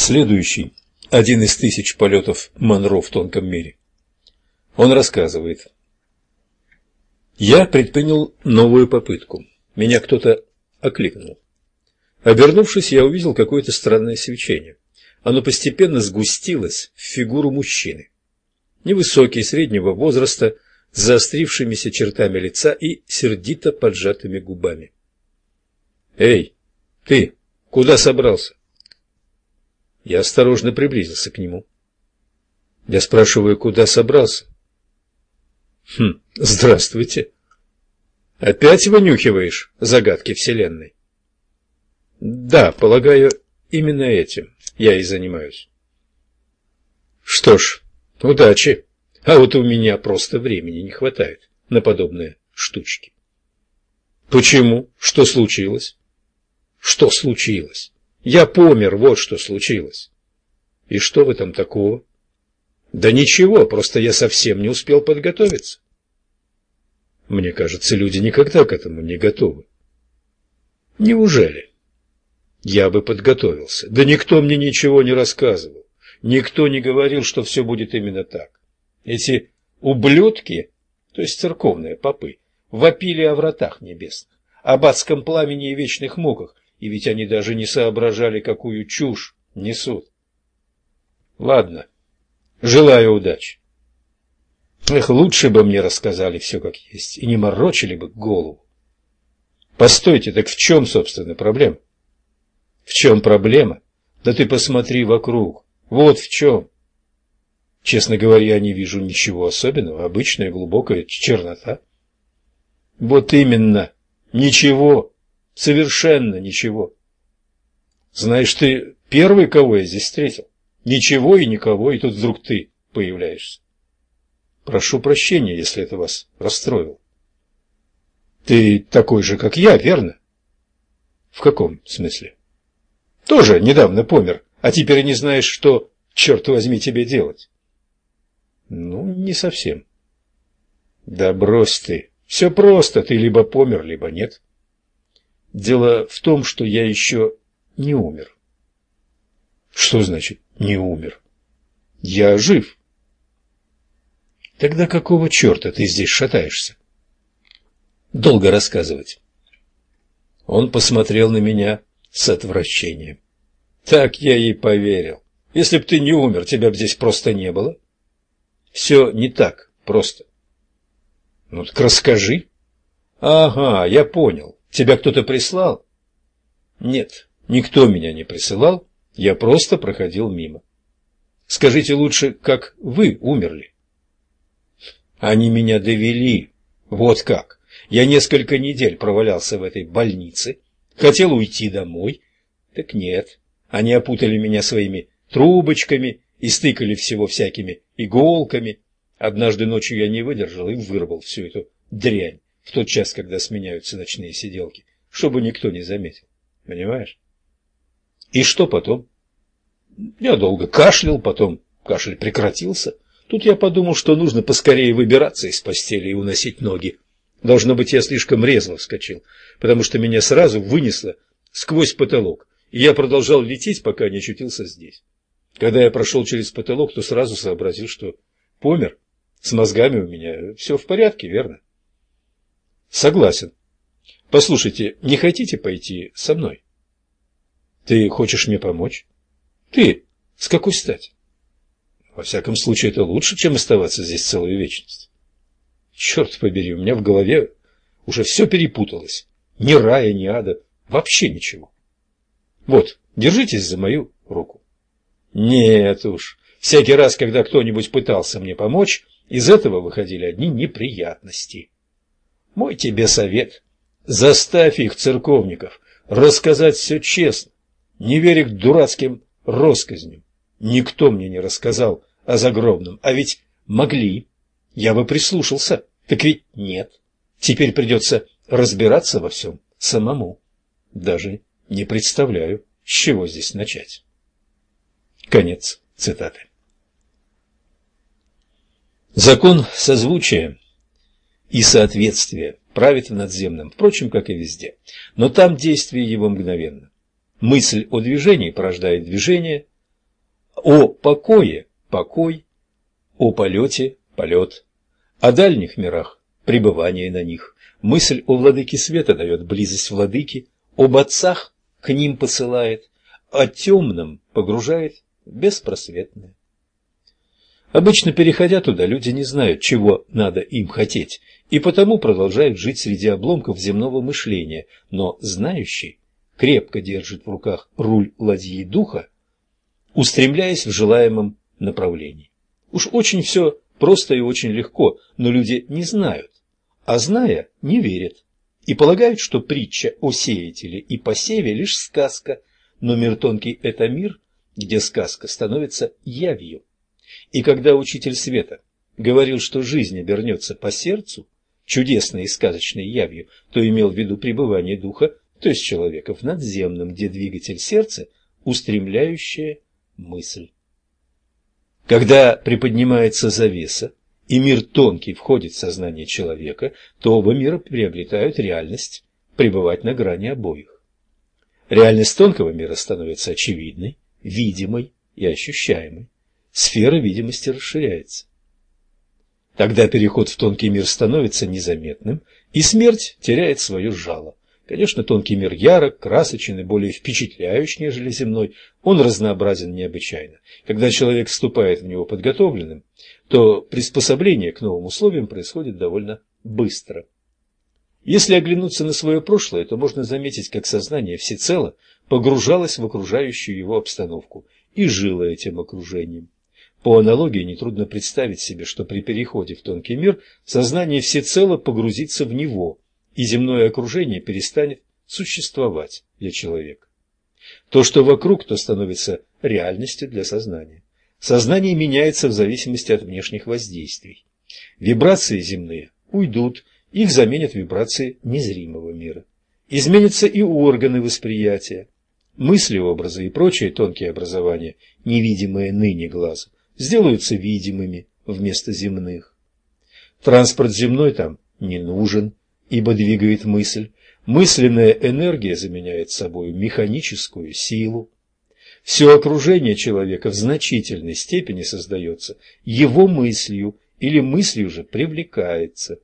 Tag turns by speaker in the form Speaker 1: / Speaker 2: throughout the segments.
Speaker 1: Следующий. Один из тысяч полетов Монро в тонком мире. Он рассказывает. Я предпринял новую попытку. Меня кто-то окликнул. Обернувшись, я увидел какое-то странное свечение. Оно постепенно сгустилось в фигуру мужчины. Невысокий, среднего возраста, с заострившимися чертами лица и сердито поджатыми губами. «Эй, ты, куда собрался?» Я осторожно приблизился к нему. Я спрашиваю, куда собрался? Хм, здравствуйте. Опять вынюхиваешь загадки Вселенной? Да, полагаю, именно этим я и занимаюсь. Что ж, удачи. А вот у меня просто времени не хватает на подобные штучки. Почему? Что случилось? Что случилось? Я помер, вот что случилось. И что в этом такого? Да ничего, просто я совсем не успел подготовиться. Мне кажется, люди никогда к этому не готовы. Неужели? Я бы подготовился. Да никто мне ничего не рассказывал. Никто не говорил, что все будет именно так. Эти ублюдки, то есть церковные попы, вопили о вратах небесных, об адском пламени и вечных муках, и ведь они даже не соображали, какую чушь несут. Ладно, желаю удачи. Эх, лучше бы мне рассказали все как есть и не морочили бы голову. Постойте, так в чем, собственно, проблема? В чем проблема? Да ты посмотри вокруг. Вот в чем. Честно говоря, я не вижу ничего особенного, обычная глубокая чернота. Вот именно, ничего. Совершенно ничего. Знаешь, ты первый, кого я здесь встретил. Ничего и никого, и тут вдруг ты появляешься. Прошу прощения, если это вас расстроило. Ты такой же, как я, верно? В каком смысле? Тоже недавно помер, а теперь не знаешь, что, черт возьми, тебе делать. Ну, не совсем. Да брось ты. Все просто, ты либо помер, либо нет. Дело в том, что я еще не умер. Что значит «не умер»? Я жив. Тогда какого черта ты здесь шатаешься? Долго рассказывать. Он посмотрел на меня с отвращением. Так я и поверил. Если б ты не умер, тебя б здесь просто не было. Все не так просто. Ну так расскажи. Ага, я понял. Тебя кто-то прислал? Нет, никто меня не присылал, я просто проходил мимо. Скажите лучше, как вы умерли? Они меня довели. Вот как. Я несколько недель провалялся в этой больнице, хотел уйти домой. Так нет, они опутали меня своими трубочками и стыкали всего всякими иголками. Однажды ночью я не выдержал и вырвал всю эту дрянь в тот час, когда сменяются ночные сиделки, чтобы никто не заметил. Понимаешь? И что потом? Я долго кашлял, потом кашель прекратился. Тут я подумал, что нужно поскорее выбираться из постели и уносить ноги. Должно быть, я слишком резво вскочил, потому что меня сразу вынесло сквозь потолок, и я продолжал лететь, пока не очутился здесь. Когда я прошел через потолок, то сразу сообразил, что помер. С мозгами у меня все в порядке, верно? Согласен. Послушайте, не хотите пойти со мной? Ты хочешь мне помочь? Ты? С какой стати? Во всяком случае, это лучше, чем оставаться здесь целую вечность. Черт побери, у меня в голове уже все перепуталось. Ни рая, ни ада, вообще ничего. Вот, держитесь за мою руку. Нет уж, всякий раз, когда кто-нибудь пытался мне помочь, из этого выходили одни неприятности. Мой тебе совет. Заставь их, церковников, рассказать все честно. Не верь их дурацким россказням. Никто мне не рассказал о загробном, а ведь могли. Я бы прислушался. Так ведь нет. Теперь придется разбираться во всем самому. Даже не представляю, с чего здесь начать. Конец цитаты. Закон созвучия и соответствие правит в надземном, впрочем, как и везде. Но там действие его мгновенно. Мысль о движении порождает движение, О покое – покой, о полете – полет, о дальних мирах – пребывание на них. Мысль о владыке света дает близость владыки, об отцах к ним посылает, о темном погружает в беспросветное. Обычно, переходя туда, люди не знают, чего надо им хотеть, и потому продолжают жить среди обломков земного мышления, но знающий крепко держит в руках руль ладьи духа, устремляясь в желаемом направлении. Уж очень все просто и очень легко, но люди не знают, а зная, не верят и полагают, что притча о сеятеле и посеве лишь сказка, но мир тонкий – это мир, где сказка становится явью. И когда учитель света говорил, что жизнь обернется по сердцу, чудесной и сказочной явью, то имел в виду пребывание духа, то есть человека в надземном, где двигатель сердца – устремляющая мысль. Когда приподнимается завеса, и мир тонкий входит в сознание человека, то оба мира приобретают реальность пребывать на грани обоих. Реальность тонкого мира становится очевидной, видимой и ощущаемой. Сфера видимости расширяется. Тогда переход в тонкий мир становится незаметным, и смерть теряет свое жало. Конечно, тонкий мир ярок, красочен и более впечатляющий, нежели земной. Он разнообразен необычайно. Когда человек вступает в него подготовленным, то приспособление к новым условиям происходит довольно быстро. Если оглянуться на свое прошлое, то можно заметить, как сознание всецело погружалось в окружающую его обстановку и жило этим окружением. По аналогии нетрудно представить себе, что при переходе в тонкий мир сознание всецело погрузится в него – и земное окружение перестанет существовать для человека. То, что вокруг, то становится реальностью для сознания. Сознание меняется в зависимости от внешних воздействий. Вибрации земные уйдут, их заменят вибрации незримого мира. Изменятся и органы восприятия. Мысли, образы и прочие тонкие образования, невидимые ныне глазу, сделаются видимыми вместо земных. Транспорт земной там не нужен, ибо двигает мысль. Мысленная энергия заменяет собой механическую силу. Все окружение человека в значительной степени создается его мыслью или мыслью же привлекается.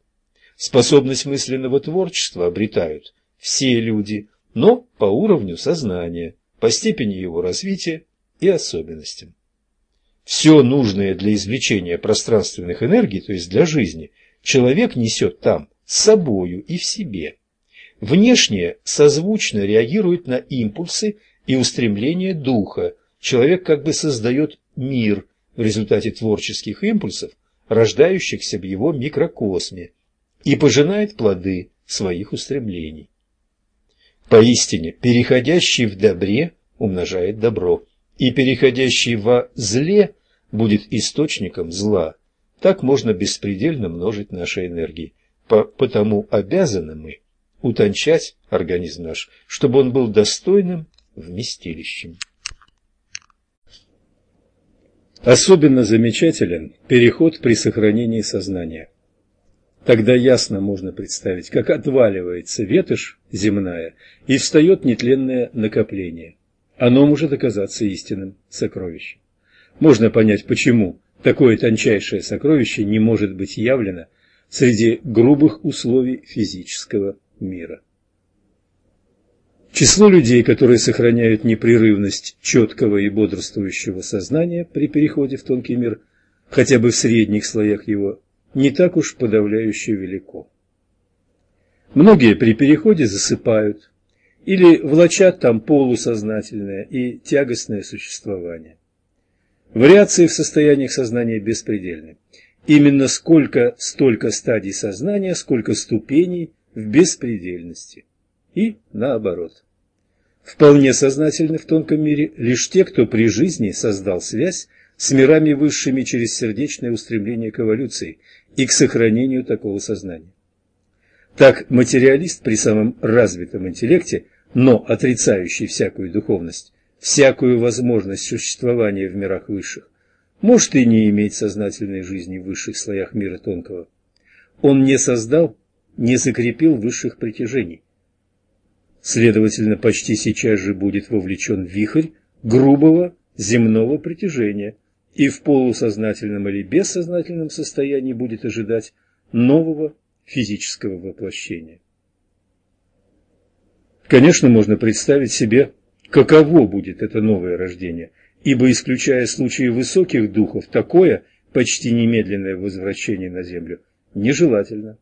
Speaker 1: Способность мысленного творчества обретают все люди, но по уровню сознания, по степени его развития и особенностям. Все нужное для извлечения пространственных энергий, то есть для жизни, человек несет там, с собою и в себе. Внешнее созвучно реагирует на импульсы и устремления духа. Человек как бы создает мир в результате творческих импульсов, рождающихся в его микрокосме, и пожинает плоды своих устремлений. Поистине, переходящий в добре умножает добро, и переходящий во зле будет источником зла. Так можно беспредельно множить наши энергии потому обязаны мы утончать организм наш, чтобы он был достойным вместилищем. Особенно замечателен переход при сохранении сознания. Тогда ясно можно представить, как отваливается ветошь земная и встает нетленное накопление. Оно может оказаться истинным сокровищем. Можно понять, почему такое тончайшее сокровище не может быть явлено среди грубых условий физического мира. Число людей, которые сохраняют непрерывность четкого и бодрствующего сознания при переходе в тонкий мир, хотя бы в средних слоях его, не так уж подавляюще велико. Многие при переходе засыпают или влачат там полусознательное и тягостное существование. Вариации в состояниях сознания беспредельны. Именно сколько столько стадий сознания, сколько ступеней в беспредельности. И наоборот. Вполне сознательны в тонком мире лишь те, кто при жизни создал связь с мирами высшими через сердечное устремление к эволюции и к сохранению такого сознания. Так материалист при самом развитом интеллекте, но отрицающий всякую духовность, всякую возможность существования в мирах высших, может и не иметь сознательной жизни в высших слоях мира тонкого. Он не создал, не закрепил высших притяжений. Следовательно, почти сейчас же будет вовлечен вихрь грубого земного притяжения и в полусознательном или бессознательном состоянии будет ожидать нового физического воплощения. Конечно, можно представить себе, каково будет это новое рождение, ибо, исключая случаи высоких духов, такое почти немедленное возвращение на Землю нежелательно.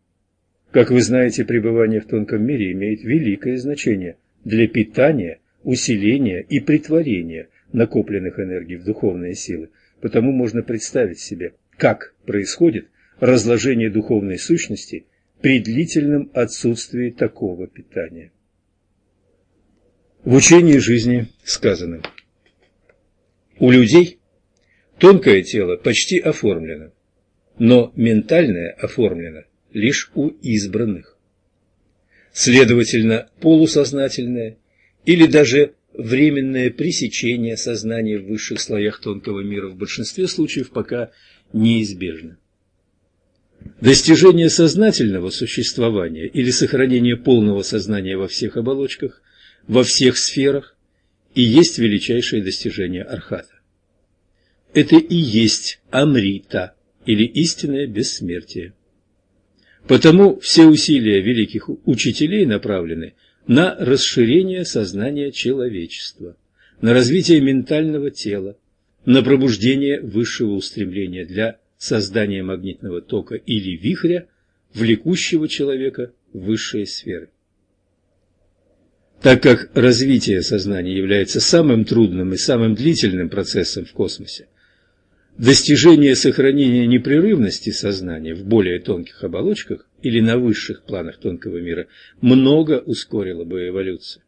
Speaker 1: Как вы знаете, пребывание в тонком мире имеет великое значение для питания, усиления и притворения накопленных энергий в духовные силы, потому можно представить себе, как происходит разложение духовной сущности при длительном отсутствии такого питания. В учении жизни сказано У людей тонкое тело почти оформлено, но ментальное оформлено лишь у избранных. Следовательно, полусознательное или даже временное пресечение сознания в высших слоях тонкого мира в большинстве случаев пока неизбежно. Достижение сознательного существования или сохранение полного сознания во всех оболочках, во всех сферах и есть величайшее достижение Архата. Это и есть Амрита, или истинное бессмертие. Потому все усилия великих учителей направлены на расширение сознания человечества, на развитие ментального тела, на пробуждение высшего устремления для создания магнитного тока или вихря, влекущего человека в высшие сферы. Так как развитие сознания является самым трудным и самым длительным процессом в космосе, Достижение сохранения непрерывности сознания в более тонких оболочках или на высших планах тонкого мира много ускорило бы эволюцию.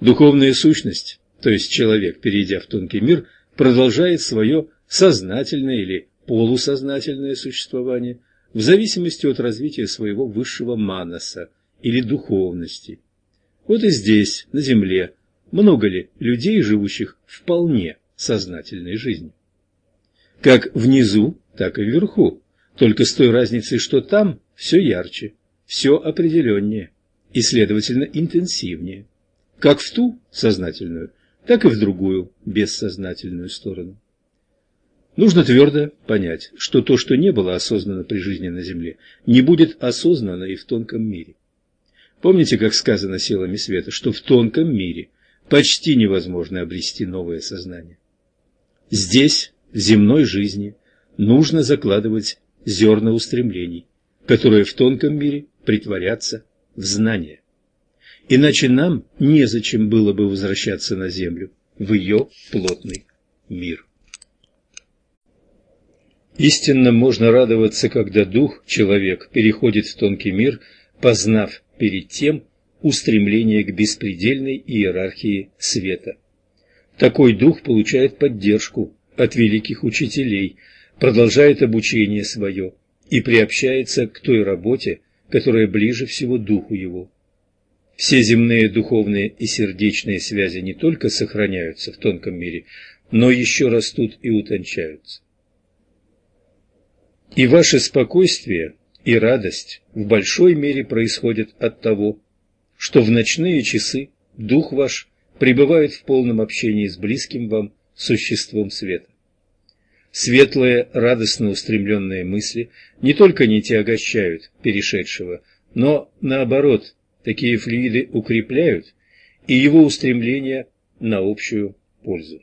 Speaker 1: Духовная сущность, то есть человек, перейдя в тонкий мир, продолжает свое сознательное или полусознательное существование в зависимости от развития своего высшего манаса или духовности. Вот и здесь, на Земле, много ли людей, живущих вполне сознательной жизнью? как внизу, так и вверху, только с той разницей, что там все ярче, все определеннее и, следовательно, интенсивнее, как в ту сознательную, так и в другую бессознательную сторону. Нужно твердо понять, что то, что не было осознано при жизни на Земле, не будет осознано и в тонком мире. Помните, как сказано силами света, что в тонком мире почти невозможно обрести новое сознание. Здесь в земной жизни нужно закладывать зерна устремлений, которые в тонком мире притворятся в знания. Иначе нам незачем было бы возвращаться на землю, в ее плотный мир. Истинно можно радоваться, когда дух, человек, переходит в тонкий мир, познав перед тем устремление к беспредельной иерархии света. Такой дух получает поддержку от великих учителей, продолжает обучение свое и приобщается к той работе, которая ближе всего духу его. Все земные духовные и сердечные связи не только сохраняются в тонком мире, но еще растут и утончаются. И ваше спокойствие и радость в большой мере происходят от того, что в ночные часы дух ваш пребывает в полном общении с близким вам существом света. Светлые, радостно устремленные мысли не только не тягощают перешедшего, но, наоборот, такие флюиды укрепляют и его устремление на общую пользу.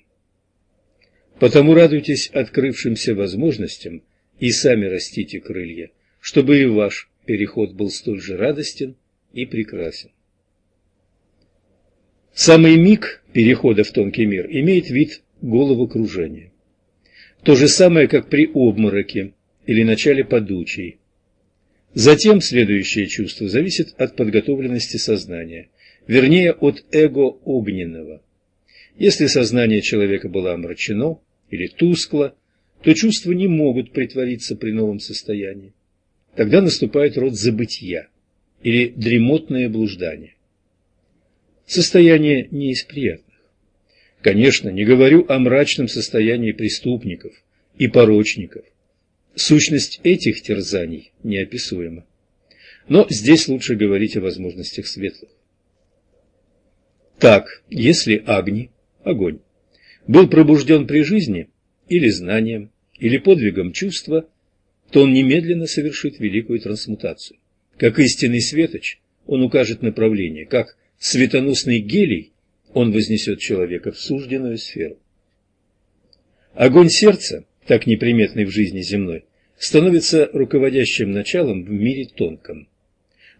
Speaker 1: Потому радуйтесь открывшимся возможностям и сами растите крылья, чтобы и ваш переход был столь же радостен и прекрасен. Самый миг перехода в тонкий мир имеет вид головокружения. То же самое, как при обмороке или начале подучей. Затем следующее чувство зависит от подготовленности сознания, вернее от эго огненного. Если сознание человека было омрачено или тускло, то чувства не могут притвориться при новом состоянии. Тогда наступает род забытия или дремотное блуждание. Состояние не из приятных. Конечно, не говорю о мрачном состоянии преступников и порочников. Сущность этих терзаний неописуема. Но здесь лучше говорить о возможностях светлых. Так, если Агни, огонь, был пробужден при жизни или знанием, или подвигом чувства, то он немедленно совершит великую трансмутацию. Как истинный светоч, он укажет направление, как светоносный гелий, он вознесет человека в сужденную сферу. Огонь сердца, так неприметный в жизни земной, становится руководящим началом в мире тонком.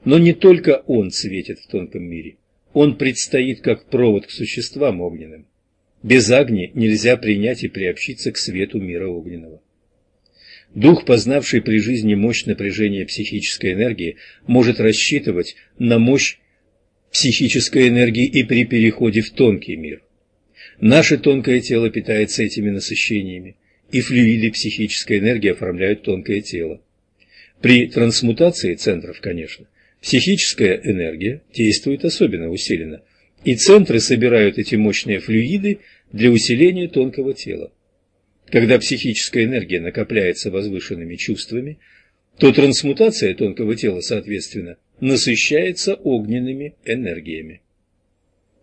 Speaker 1: Но не только он светит в тонком мире, он предстоит как провод к существам огненным. Без огни нельзя принять и приобщиться к свету мира огненного. Дух, познавший при жизни мощь напряжения психической энергии, может рассчитывать на мощь психической энергии и при переходе в тонкий мир. Наше тонкое тело питается этими насыщениями, и флюиды психической энергии оформляют тонкое тело. При трансмутации центров, конечно, психическая энергия действует особенно усиленно, и центры собирают эти мощные флюиды для усиления тонкого тела. Когда психическая энергия накопляется возвышенными чувствами, то трансмутация тонкого тела, соответственно, насыщается огненными энергиями.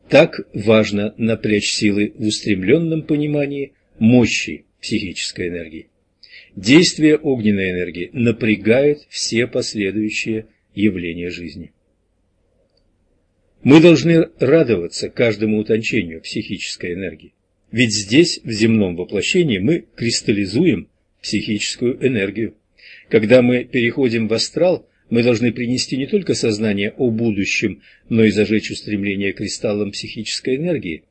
Speaker 1: Так важно напрячь силы в устремленном понимании мощи психической энергии. Действие огненной энергии напрягает все последующие явления жизни. Мы должны радоваться каждому утончению психической энергии, ведь здесь, в земном воплощении, мы кристаллизуем психическую энергию. Когда мы переходим в астрал, мы должны принести не только сознание о будущем, но и зажечь устремление кристаллам психической энергии.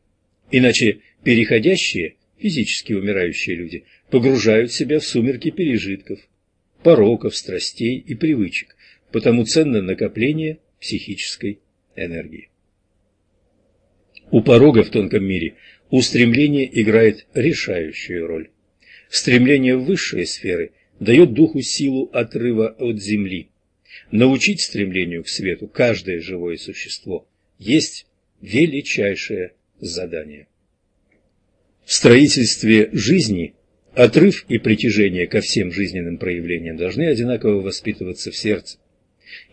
Speaker 1: Иначе переходящие, физически умирающие люди, погружают себя в сумерки пережитков, пороков, страстей и привычек, потому ценно накопление психической энергии. У порога в тонком мире устремление играет решающую роль. Стремление в высшие сферы дает духу силу отрыва от земли. Научить стремлению к свету каждое живое существо есть величайшее задание. В строительстве жизни отрыв и притяжение ко всем жизненным проявлениям должны одинаково воспитываться в сердце,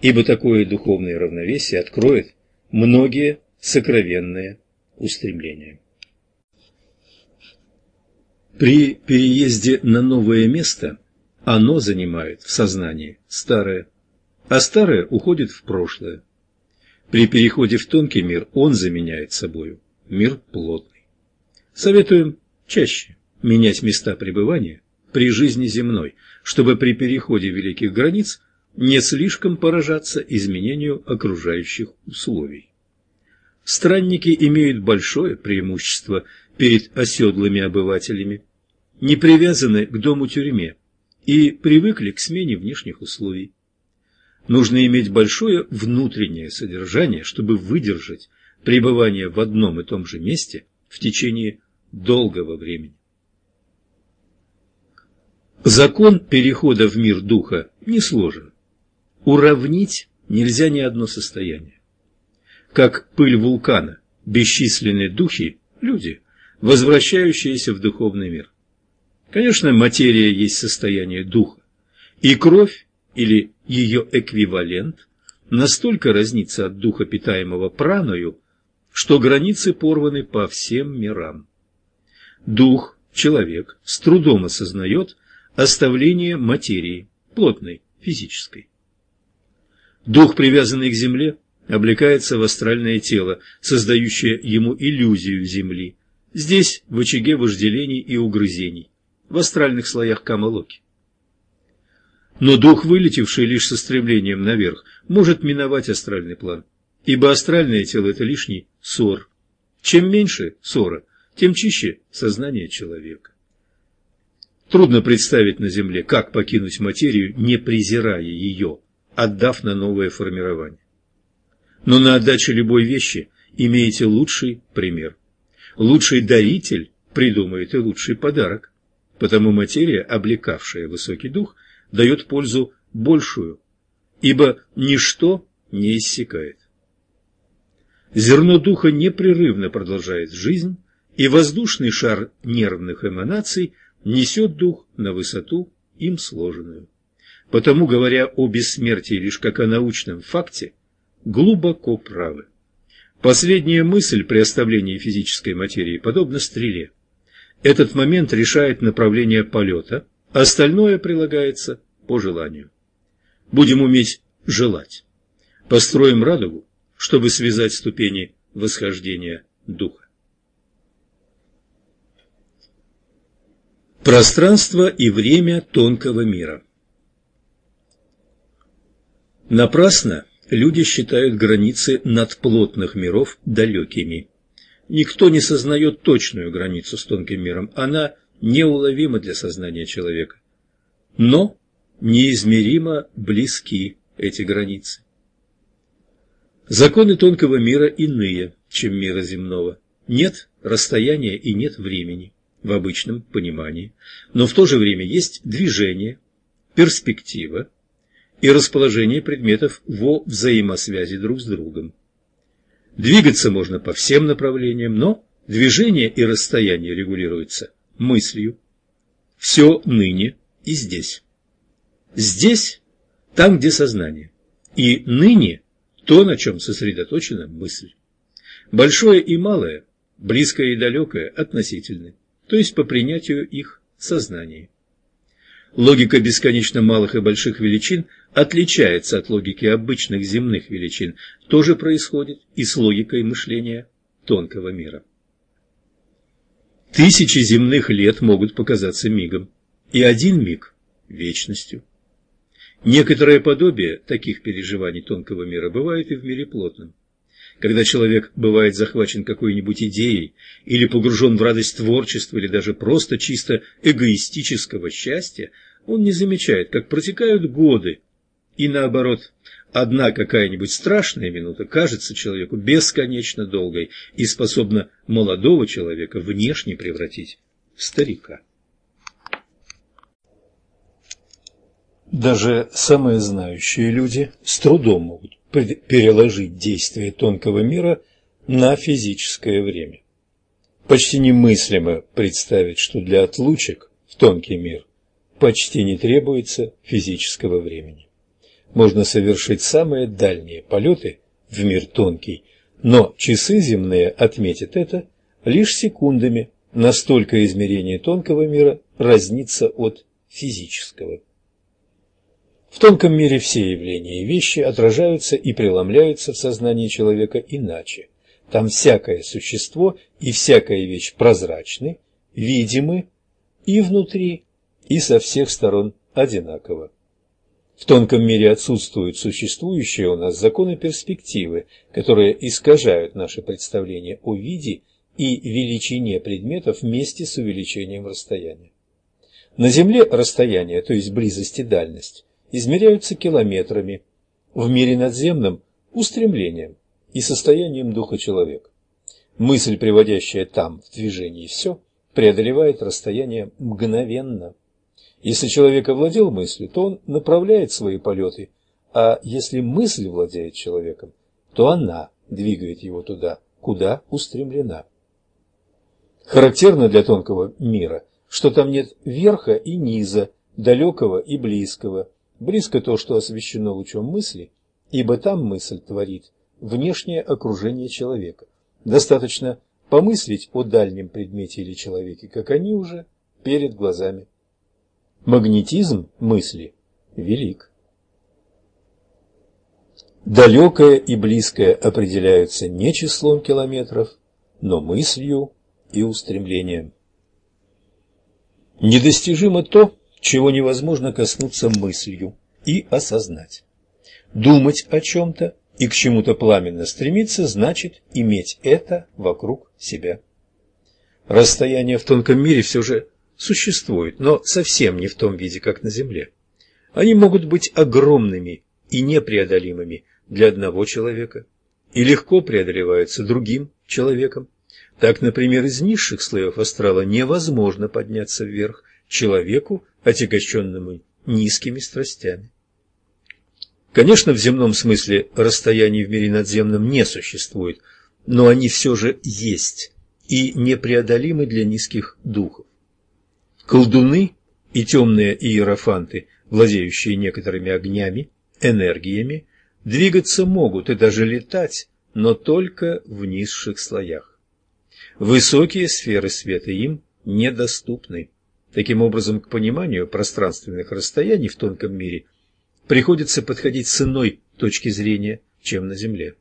Speaker 1: ибо такое духовное равновесие откроет многие сокровенные устремления. При переезде на новое место оно занимает в сознании старое, а старое уходит в прошлое. При переходе в тонкий мир он заменяет собою мир плотный. Советуем чаще менять места пребывания при жизни земной, чтобы при переходе великих границ не слишком поражаться изменению окружающих условий. Странники имеют большое преимущество перед оседлыми обывателями, не привязаны к дому-тюрьме и привыкли к смене внешних условий. Нужно иметь большое внутреннее содержание, чтобы выдержать пребывание в одном и том же месте в течение долгого времени. Закон перехода в мир духа не сложен. Уравнить нельзя ни одно состояние. Как пыль вулкана, бесчисленные духи – люди, возвращающиеся в духовный мир. Конечно, материя есть состояние духа, и кровь или ее эквивалент настолько разнится от духа, питаемого праною, что границы порваны по всем мирам. Дух, человек, с трудом осознает оставление материи, плотной, физической. Дух, привязанный к земле, облекается в астральное тело, создающее ему иллюзию земли. Здесь в очаге вожделений и угрызений, в астральных слоях Камалоки. Но дух, вылетевший лишь со стремлением наверх, может миновать астральный план, ибо астральное тело – это лишний ссор. Чем меньше ссора, тем чище сознание человека. Трудно представить на Земле, как покинуть материю, не презирая ее, отдав на новое формирование. Но на отдаче любой вещи имеете лучший пример. Лучший даритель придумает и лучший подарок, потому материя, облекавшая высокий дух, дает пользу большую, ибо ничто не иссякает. Зерно духа непрерывно продолжает жизнь, и воздушный шар нервных эманаций несет дух на высоту, им сложенную. Потому, говоря о бессмертии лишь как о научном факте, глубоко правы. Последняя мысль при оставлении физической материи подобна стреле. Этот момент решает направление полета, остальное прилагается по желанию. Будем уметь желать. Построим радугу, чтобы связать ступени восхождения духа. Пространство и время тонкого мира Напрасно люди считают границы надплотных миров далекими. Никто не сознает точную границу с тонким миром, она неуловима для сознания человека. Но неизмеримо близки эти границы. Законы тонкого мира иные, чем мира земного. Нет расстояния и нет времени в обычном понимании, но в то же время есть движение, перспектива и расположение предметов во взаимосвязи друг с другом. Двигаться можно по всем направлениям, но движение и расстояние регулируются мыслью. Все ныне и здесь. Здесь – там, где сознание. И ныне – то, на чем сосредоточена мысль. Большое и малое, близкое и далекое – относительны то есть по принятию их сознания. Логика бесконечно малых и больших величин отличается от логики обычных земных величин. То же происходит и с логикой мышления тонкого мира. Тысячи земных лет могут показаться мигом, и один миг – вечностью. Некоторое подобие таких переживаний тонкого мира бывает и в мире плотном. Когда человек бывает захвачен какой-нибудь идеей или погружен в радость творчества или даже просто чисто эгоистического счастья, он не замечает, как протекают годы, и наоборот, одна какая-нибудь страшная минута кажется человеку бесконечно долгой и способна молодого человека внешне превратить в старика. Даже самые знающие люди с трудом могут переложить действие тонкого мира на физическое время. Почти немыслимо представить, что для отлучек в тонкий мир почти не требуется физического времени. Можно совершить самые дальние полеты в мир тонкий, но часы земные отметят это лишь секундами, настолько измерение тонкого мира разнится от физического. В тонком мире все явления и вещи отражаются и преломляются в сознании человека иначе. Там всякое существо и всякая вещь прозрачны, видимы и внутри, и со всех сторон одинаково. В тонком мире отсутствуют существующие у нас законы перспективы, которые искажают наше представление о виде и величине предметов вместе с увеличением расстояния. На Земле расстояние, то есть близость и дальность, измеряются километрами, в мире надземном – устремлением и состоянием духа человека. Мысль, приводящая там в движение все, преодолевает расстояние мгновенно. Если человек овладел мыслью, то он направляет свои полеты, а если мысль владеет человеком, то она двигает его туда, куда устремлена. Характерно для тонкого мира, что там нет верха и низа, далекого и близкого, Близко то, что освещено лучом мысли, ибо там мысль творит внешнее окружение человека. Достаточно помыслить о дальнем предмете или человеке, как они уже перед глазами. Магнетизм мысли велик. Далекое и близкое определяются не числом километров, но мыслью и устремлением. Недостижимо то, чего невозможно коснуться мыслью и осознать. Думать о чем-то и к чему-то пламенно стремиться значит иметь это вокруг себя. Расстояние в тонком мире все же существует, но совсем не в том виде, как на Земле. Они могут быть огромными и непреодолимыми для одного человека и легко преодолеваются другим человеком. Так, например, из низших слоев астрала невозможно подняться вверх человеку, отягощенному низкими страстями. Конечно, в земном смысле расстояний в мире надземном не существует, но они все же есть и непреодолимы для низких духов. Колдуны и темные иерофанты, владеющие некоторыми огнями, энергиями, двигаться могут и даже летать, но только в низших слоях. Высокие сферы света им недоступны. Таким образом, к пониманию пространственных расстояний в тонком мире приходится подходить с иной точки зрения, чем на Земле.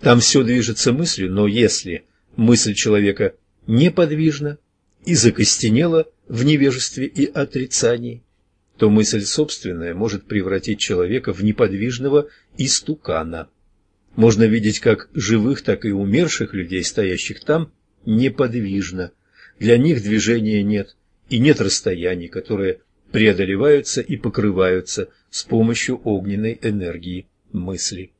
Speaker 1: Там все движется мыслью, но если мысль человека неподвижна и закостенела в невежестве и отрицании, то мысль собственная может превратить человека в неподвижного истукана. Можно видеть как живых, так и умерших людей, стоящих там, неподвижно. Для них движения нет, и нет расстояний, которые преодолеваются и покрываются с помощью огненной энергии мысли.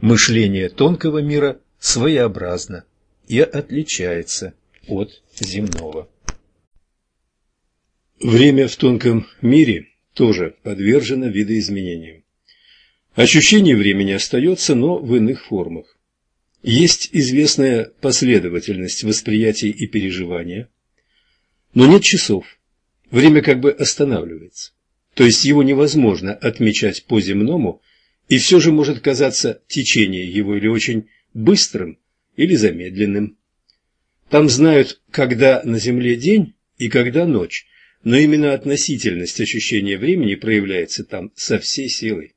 Speaker 1: Мышление тонкого мира своеобразно и отличается от земного. Время в тонком мире тоже подвержено видоизменениям. Ощущение времени остается, но в иных формах. Есть известная последовательность восприятий и переживания, но нет часов. Время как бы останавливается. То есть его невозможно отмечать по-земному, и все же может казаться течение его или очень быстрым, или замедленным. Там знают, когда на Земле день и когда ночь, но именно относительность ощущения времени проявляется там со всей силой.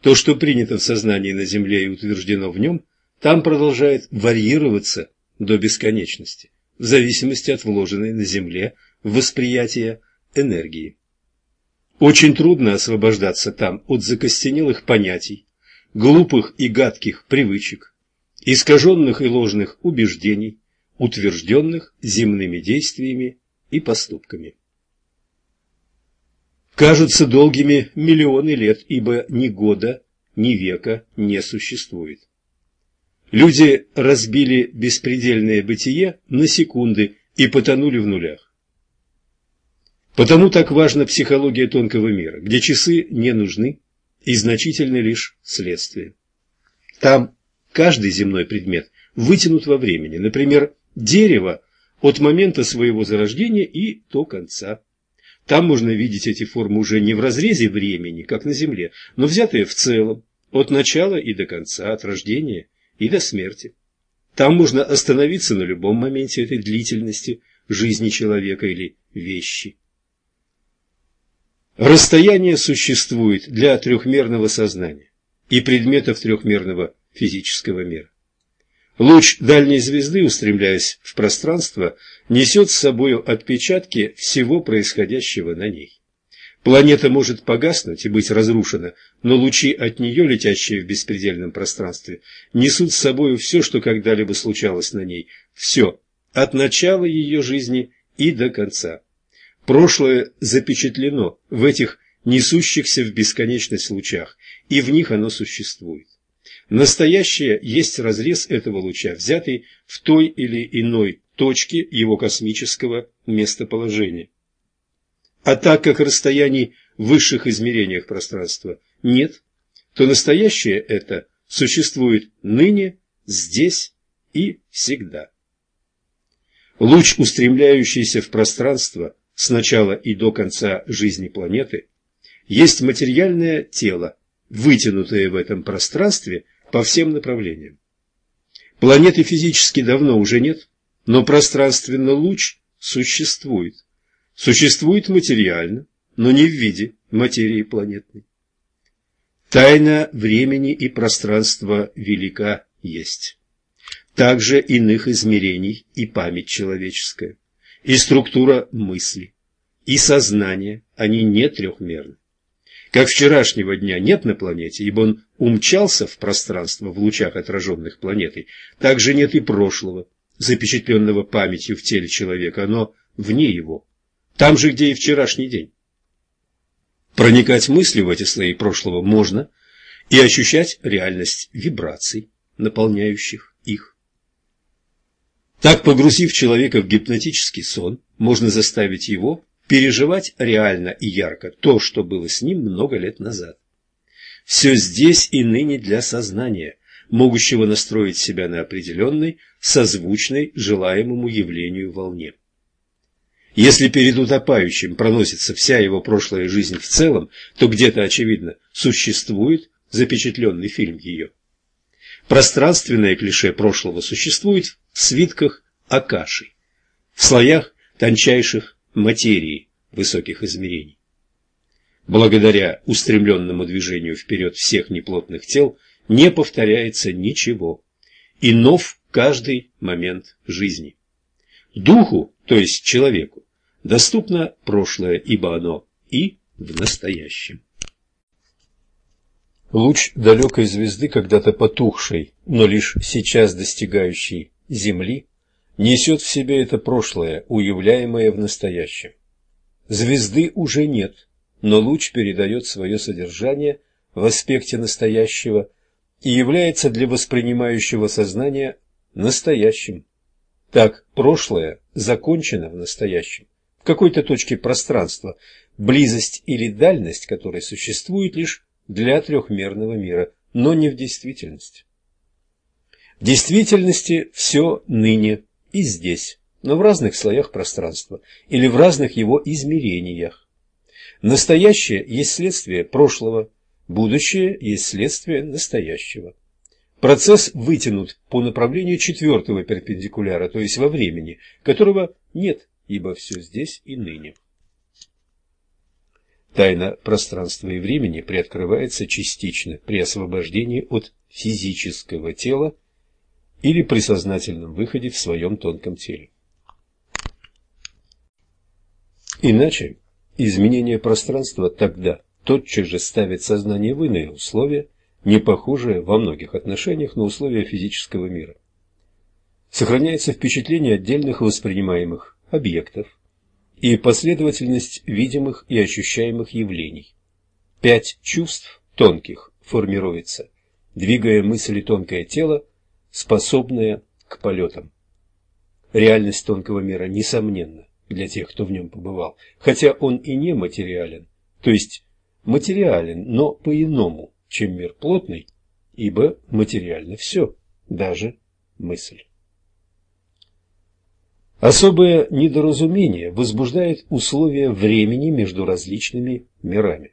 Speaker 1: То, что принято в сознании на Земле и утверждено в нем, там продолжает варьироваться до бесконечности, в зависимости от вложенной на Земле в восприятие энергии. Очень трудно освобождаться там от закостенелых понятий, глупых и гадких привычек, искаженных и ложных убеждений, утвержденных земными действиями и поступками кажутся долгими миллионы лет, ибо ни года, ни века не существует. Люди разбили беспредельное бытие на секунды и потонули в нулях. Потому так важна психология тонкого мира, где часы не нужны и значительны лишь следствие. Там каждый земной предмет вытянут во времени, например, дерево от момента своего зарождения и до конца. Там можно видеть эти формы уже не в разрезе времени, как на Земле, но взятые в целом, от начала и до конца, от рождения и до смерти. Там можно остановиться на любом моменте этой длительности жизни человека или вещи. Расстояние существует для трехмерного сознания и предметов трехмерного физического мира. Луч дальней звезды, устремляясь в пространство, несет с собою отпечатки всего происходящего на ней. Планета может погаснуть и быть разрушена, но лучи от нее, летящие в беспредельном пространстве, несут с собою все, что когда-либо случалось на ней. Все, от начала ее жизни и до конца. Прошлое запечатлено в этих несущихся в бесконечность лучах, и в них оно существует. Настоящее есть разрез этого луча, взятый в той или иной точке его космического местоположения. А так как расстояний в высших измерениях пространства нет, то настоящее это существует ныне, здесь и всегда. Луч, устремляющийся в пространство с начала и до конца жизни планеты, есть материальное тело, вытянутое в этом пространстве по всем направлениям. Планеты физически давно уже нет, но пространственный луч существует. Существует материально, но не в виде материи планетной. Тайна времени и пространства велика есть. Также иных измерений и память человеческая, и структура мысли, и сознание, они не трехмерны. Как вчерашнего дня нет на планете, ибо он умчался в пространство в лучах, отраженных планетой, так же нет и прошлого, запечатленного памятью в теле человека, оно вне его, там же, где и вчерашний день. Проникать мыслью в эти слои прошлого можно и ощущать реальность вибраций, наполняющих их. Так, погрузив человека в гипнотический сон, можно заставить его переживать реально и ярко то, что было с ним много лет назад. Все здесь и ныне для сознания, могущего настроить себя на определенной, созвучной желаемому явлению волне. Если перед утопающим проносится вся его прошлая жизнь в целом, то где-то, очевидно, существует запечатленный фильм ее. Пространственное клише прошлого существует в свитках Акаши. в слоях тончайших материи высоких измерений. Благодаря устремленному движению вперед всех неплотных тел не повторяется ничего, и нов каждый момент жизни. Духу, то есть человеку, доступно прошлое, ибо оно и в настоящем. Луч далекой звезды, когда-то потухшей, но лишь сейчас достигающей Земли, несет в себе это прошлое, уявляемое в настоящем. Звезды уже нет, но луч передает свое содержание в аспекте настоящего и является для воспринимающего сознания настоящим. Так, прошлое закончено в настоящем, в какой-то точке пространства, близость или дальность которой существует лишь для трехмерного мира, но не в действительности. В действительности все ныне и здесь, но в разных слоях пространства или в разных его измерениях. Настоящее есть следствие прошлого, будущее есть следствие настоящего. Процесс вытянут по направлению четвертого перпендикуляра, то есть во времени, которого нет, ибо все здесь и ныне. Тайна пространства и времени приоткрывается частично при освобождении от физического тела или при сознательном выходе в своем тонком теле. Иначе изменение пространства тогда тотчас же ставит сознание в иные условия, не похожие во многих отношениях на условия физического мира. Сохраняется впечатление отдельных воспринимаемых объектов, и последовательность видимых и ощущаемых явлений. Пять чувств тонких формируется, двигая мысли тонкое тело, способное к полетам. Реальность тонкого мира несомненна для тех, кто в нем побывал, хотя он и не материален, то есть материален, но по-иному, чем мир плотный, ибо материально все, даже мысль. Особое недоразумение возбуждает условия времени между различными мирами.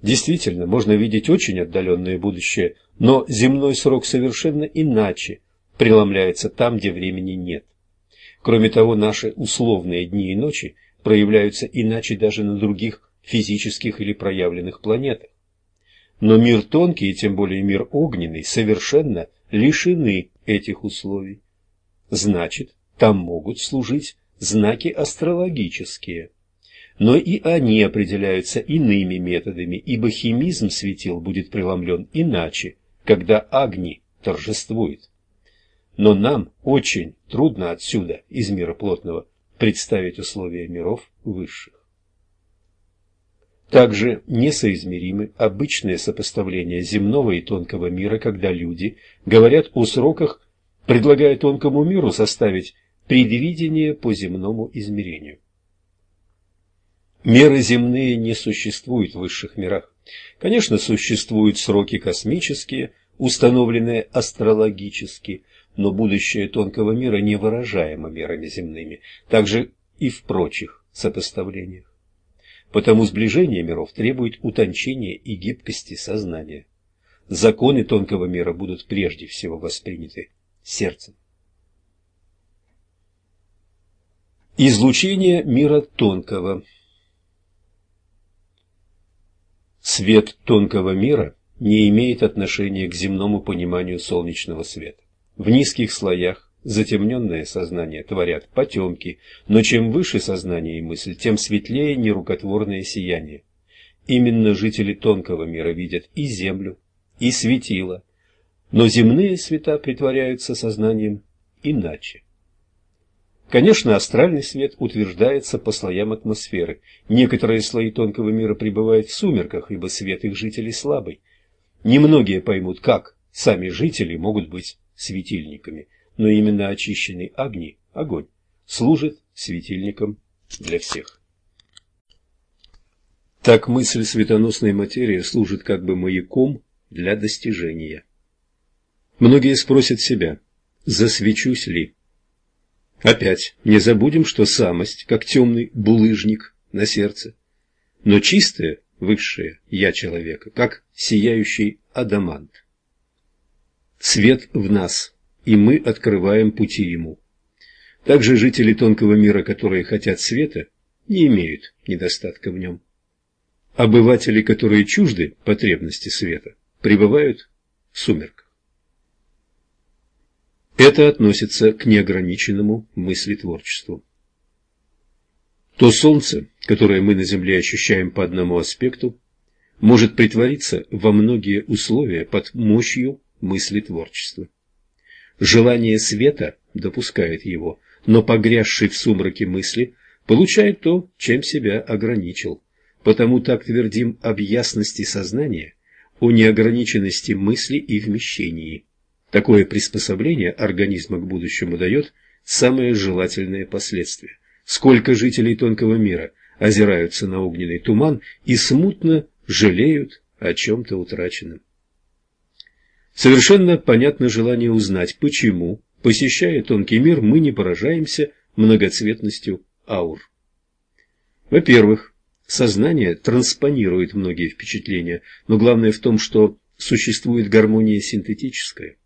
Speaker 1: Действительно, можно видеть очень отдаленное будущее, но земной срок совершенно иначе преломляется там, где времени нет. Кроме того, наши условные дни и ночи проявляются иначе даже на других физических или проявленных планетах. Но мир тонкий, и тем более мир огненный, совершенно лишены этих условий. Значит, там могут служить знаки астрологические. Но и они определяются иными методами, ибо химизм светил будет преломлен иначе, когда огни торжествует. Но нам очень трудно отсюда, из мира плотного, представить условия миров высших. Также несоизмеримы обычные сопоставления земного и тонкого мира, когда люди говорят о сроках, предлагая тонкому миру составить предвидение по земному измерению. Меры земные не существуют в высших мирах. Конечно, существуют сроки космические, установленные астрологически, но будущее тонкого мира не выражаемо мерами земными, также и в прочих сопоставлениях. Потому сближение миров требует утончения и гибкости сознания. Законы тонкого мира будут прежде всего восприняты сердцем. Излучение мира тонкого Свет тонкого мира не имеет отношения к земному пониманию солнечного света. В низких слоях затемненное сознание творят потемки, но чем выше сознание и мысль, тем светлее нерукотворное сияние. Именно жители тонкого мира видят и землю, и светило, но земные света притворяются сознанием иначе. Конечно, астральный свет утверждается по слоям атмосферы. Некоторые слои тонкого мира пребывают в сумерках, ибо свет их жителей слабый. Немногие поймут, как сами жители могут быть светильниками, но именно очищенный огни, огонь, служит светильником для всех. Так мысль светоносной материи служит как бы маяком для достижения. Многие спросят себя, засвечусь ли? Опять не забудем, что самость, как темный булыжник на сердце, но чистое, высшее «я» человека, как сияющий адамант. Свет в нас, и мы открываем пути ему. Также жители тонкого мира, которые хотят света, не имеют недостатка в нем. Обыватели, которые чужды потребности света, пребывают в сумерках. Это относится к неограниченному мыслетворчеству. То солнце, которое мы на Земле ощущаем по одному аспекту, может притвориться во многие условия под мощью мыслетворчества. Желание света допускает его, но погрязший в сумраке мысли получает то, чем себя ограничил. Потому так твердим об ясности сознания, о неограниченности мысли и вмещении. Такое приспособление организма к будущему дает самые желательные последствия. Сколько жителей тонкого мира озираются на огненный туман и смутно жалеют о чем-то утраченном. Совершенно понятно желание узнать, почему, посещая тонкий мир, мы не поражаемся многоцветностью аур. Во-первых, сознание транспонирует многие впечатления, но главное в том, что существует гармония синтетическая.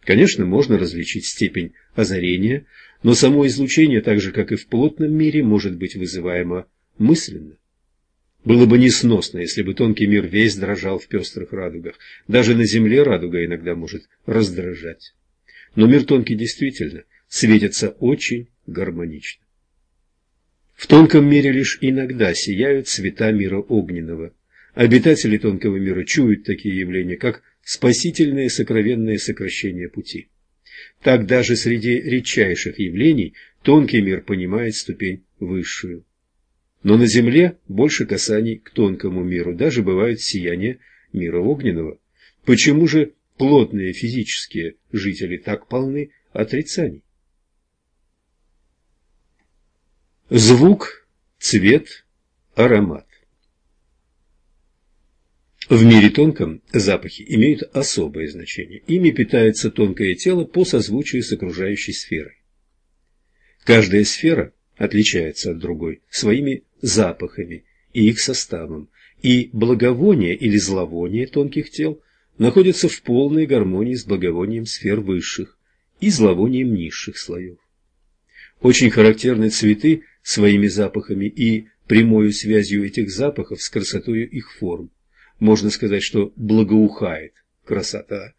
Speaker 1: Конечно, можно различить степень озарения, но само излучение, так же как и в плотном мире, может быть вызываемо мысленно. Было бы несносно, если бы тонкий мир весь дрожал в пестрых радугах. Даже на земле радуга иногда может раздражать. Но мир тонкий действительно светится очень гармонично. В тонком мире лишь иногда сияют цвета мира огненного. Обитатели тонкого мира чуют такие явления, как спасительные сокровенные сокращения пути. Так даже среди редчайших явлений тонкий мир понимает ступень высшую. Но на Земле больше касаний к тонкому миру, даже бывают сияния мира огненного. Почему же плотные физические жители так полны отрицаний? Звук, цвет, аромат. В мире тонком запахи имеют особое значение. Ими питается тонкое тело по созвучию с окружающей сферой. Каждая сфера отличается от другой своими запахами и их составом, и благовоние или зловоние тонких тел находятся в полной гармонии с благовонием сфер высших и зловонием низших слоев. Очень характерны цветы своими запахами и прямой связью этих запахов с красотой их форм. Можно сказать, что благоухает красота,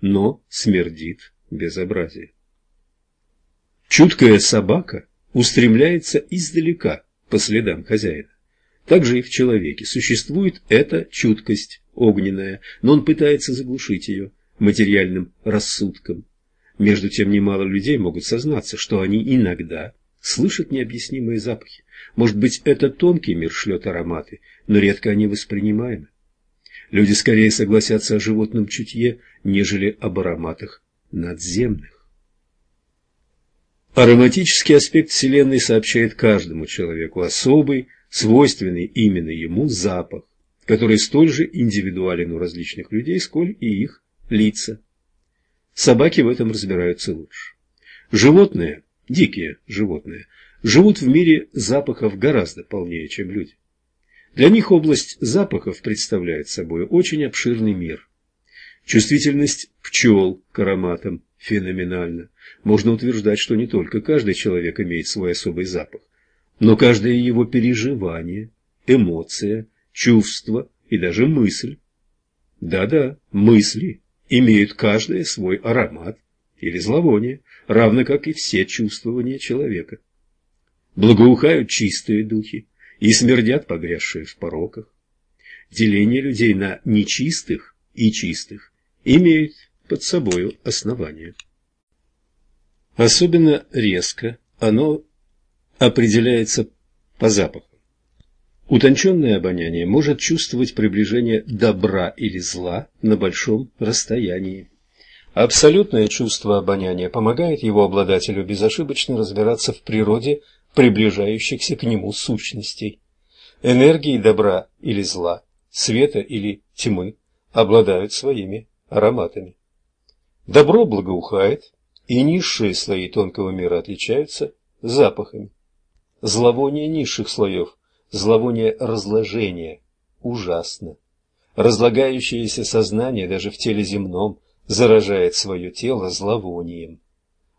Speaker 1: но смердит безобразие. Чуткая собака устремляется издалека по следам хозяина. Также и в человеке существует эта чуткость огненная, но он пытается заглушить ее материальным рассудком. Между тем немало людей могут сознаться, что они иногда слышат необъяснимые запахи. Может быть, это тонкий мир шлет ароматы, но редко они воспринимаемы. Люди скорее согласятся о животном чутье, нежели об ароматах надземных. Ароматический аспект Вселенной сообщает каждому человеку особый, свойственный именно ему запах, который столь же индивидуален у различных людей, сколь и их лица. Собаки в этом разбираются лучше. Животные, дикие животные, живут в мире запахов гораздо полнее, чем люди. Для них область запахов представляет собой очень обширный мир. Чувствительность пчел к ароматам феноменальна. Можно утверждать, что не только каждый человек имеет свой особый запах, но каждое его переживание, эмоция, чувство и даже мысль. Да-да, мысли имеют каждое свой аромат или зловоние, равно как и все чувствования человека. Благоухают чистые духи и смердят погрязшие в пороках. Деление людей на нечистых и чистых имеет под собою основание. Особенно резко оно определяется по запаху. Утонченное обоняние может чувствовать приближение добра или зла на большом расстоянии. Абсолютное чувство обоняния помогает его обладателю безошибочно разбираться в природе приближающихся к нему сущностей. Энергии добра или зла, света или тьмы обладают своими ароматами. Добро благоухает, и низшие слои тонкого мира отличаются запахами. Зловоние низших слоев, зловоние разложения, ужасно. Разлагающееся сознание даже в теле земном заражает свое тело зловонием.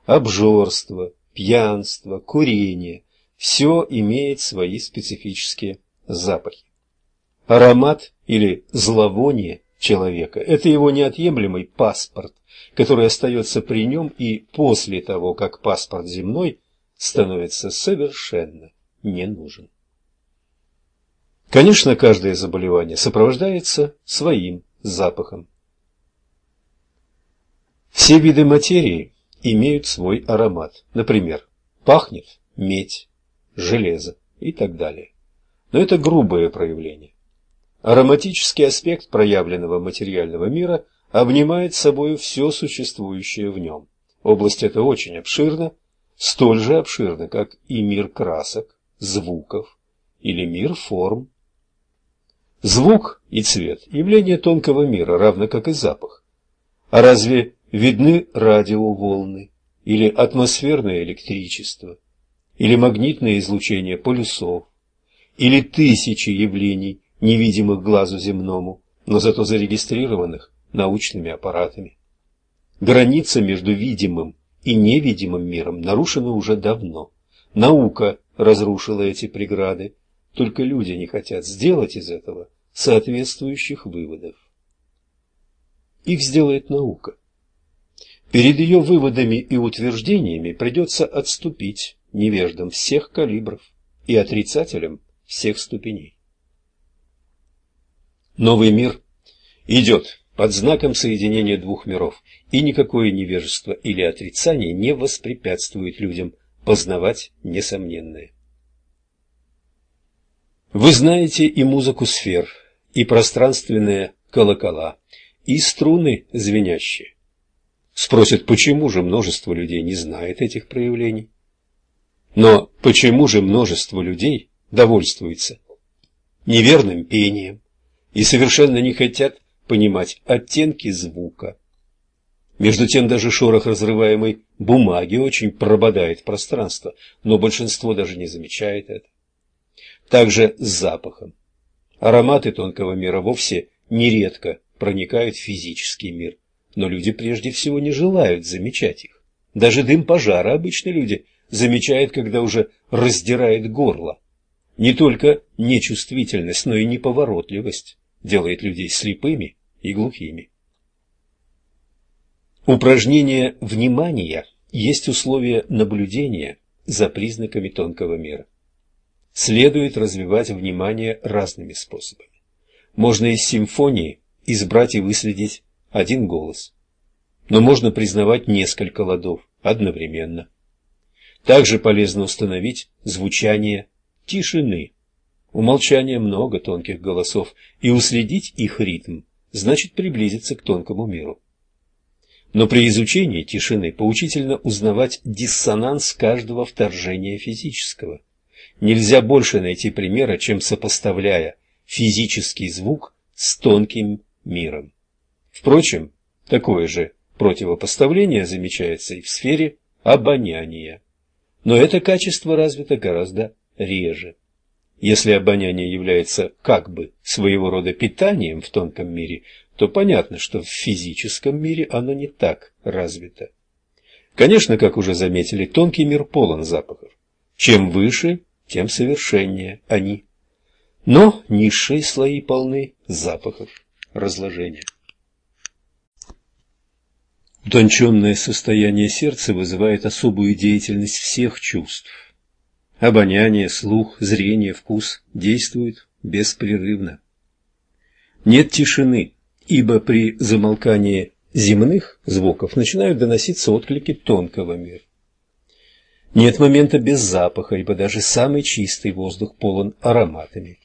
Speaker 1: Обжорство, пьянство, курение – все имеет свои специфические запахи. Аромат или зловоние человека – это его неотъемлемый паспорт, который остается при нем и после того, как паспорт земной становится совершенно не нужен. Конечно, каждое заболевание сопровождается своим запахом. Все виды материи имеют свой аромат. Например, пахнет медь, железо и так далее. Но это грубое проявление. Ароматический аспект проявленного материального мира обнимает собой все существующее в нем. Область эта очень обширна, столь же обширна, как и мир красок, звуков или мир форм. Звук и цвет – явление тонкого мира, равно как и запах. А разве видны радиоволны, или атмосферное электричество, или магнитное излучение полюсов, или тысячи явлений, невидимых глазу земному, но зато зарегистрированных научными аппаратами. Граница между видимым и невидимым миром нарушена уже давно. Наука разрушила эти преграды, только люди не хотят сделать из этого соответствующих выводов. Их сделает наука. Перед ее выводами и утверждениями придется отступить невеждам всех калибров и отрицателям всех ступеней. Новый мир идет под знаком соединения двух миров, и никакое невежество или отрицание не воспрепятствует людям познавать несомненное. Вы знаете и музыку сфер, и пространственные колокола, и струны звенящие. Спросят, почему же множество людей не знает этих проявлений? Но почему же множество людей довольствуется неверным пением и совершенно не хотят понимать оттенки звука? Между тем даже шорох разрываемой бумаги очень прободает пространство, но большинство даже не замечает это. Также с запахом. Ароматы тонкого мира вовсе нередко проникают в физический мир, но люди прежде всего не желают замечать их. Даже дым пожара обычно люди замечают, когда уже раздирает горло. Не только нечувствительность, но и неповоротливость делает людей слепыми и глухими. Упражнение внимания есть условие наблюдения за признаками тонкого мира. Следует развивать внимание разными способами. Можно из симфонии избрать и выследить один голос. Но можно признавать несколько ладов одновременно. Также полезно установить звучание тишины. У молчания много тонких голосов, и уследить их ритм значит приблизиться к тонкому миру. Но при изучении тишины поучительно узнавать диссонанс каждого вторжения физического. Нельзя больше найти примера, чем сопоставляя физический звук с тонким миром. Впрочем, такое же противопоставление замечается и в сфере обоняния. Но это качество развито гораздо реже. Если обоняние является как бы своего рода питанием в тонком мире, то понятно, что в физическом мире оно не так развито. Конечно, как уже заметили, тонкий мир полон запахов. Чем выше, тем совершеннее они. Но низшие слои полны запахов разложения. Утонченное состояние сердца вызывает особую деятельность всех чувств. Обоняние, слух, зрение, вкус действуют беспрерывно. Нет тишины, ибо при замолкании земных звуков начинают доноситься отклики тонкого мира. Нет момента без запаха, ибо даже самый чистый воздух полон ароматами.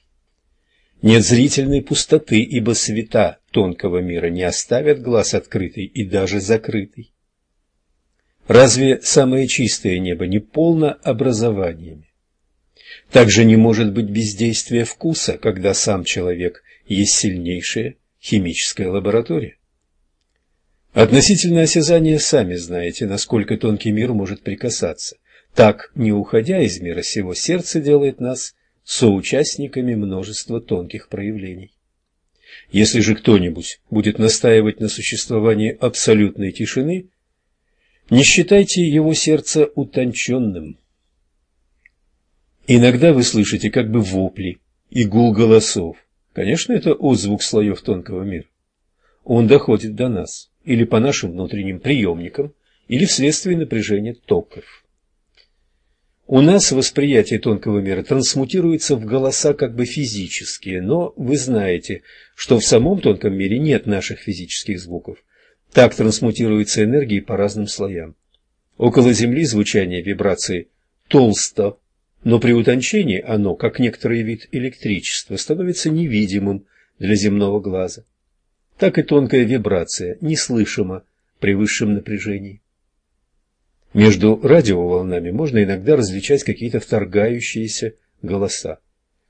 Speaker 1: Нет зрительной пустоты, ибо света тонкого мира не оставят глаз открытый и даже закрытый. Разве самое чистое небо не полно образованиями? Также не может быть бездействия вкуса, когда сам человек есть сильнейшая химическая лаборатория. Относительно осязания сами знаете, насколько тонкий мир может прикасаться. Так, не уходя из мира сего, сердце делает нас соучастниками множества тонких проявлений. Если же кто-нибудь будет настаивать на существовании абсолютной тишины, Не считайте его сердце утонченным. Иногда вы слышите как бы вопли и гул голосов. Конечно, это отзвук слоев тонкого мира. Он доходит до нас или по нашим внутренним приемникам, или вследствие напряжения токов. У нас восприятие тонкого мира трансмутируется в голоса как бы физические, но вы знаете, что в самом тонком мире нет наших физических звуков. Так трансмутируются энергии по разным слоям. Около Земли звучание вибрации толсто, но при утончении оно, как некоторый вид электричества, становится невидимым для земного глаза. Так и тонкая вибрация неслышима при высшем напряжении. Между радиоволнами можно иногда различать какие-то вторгающиеся голоса.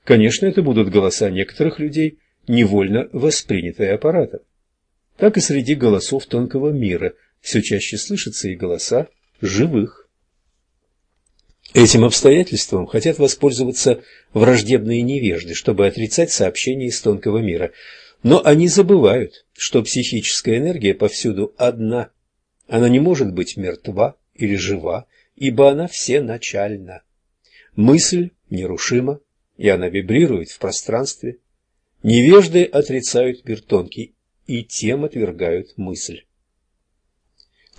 Speaker 1: Конечно, это будут голоса некоторых людей, невольно воспринятые аппаратом. Так и среди голосов тонкого мира все чаще слышатся и голоса живых. Этим обстоятельством хотят воспользоваться враждебные невежды, чтобы отрицать сообщения из тонкого мира. Но они забывают, что психическая энергия повсюду одна. Она не может быть мертва или жива, ибо она всеначальна. Мысль нерушима, и она вибрирует в пространстве. Невежды отрицают мир тонкий и тем отвергают мысль.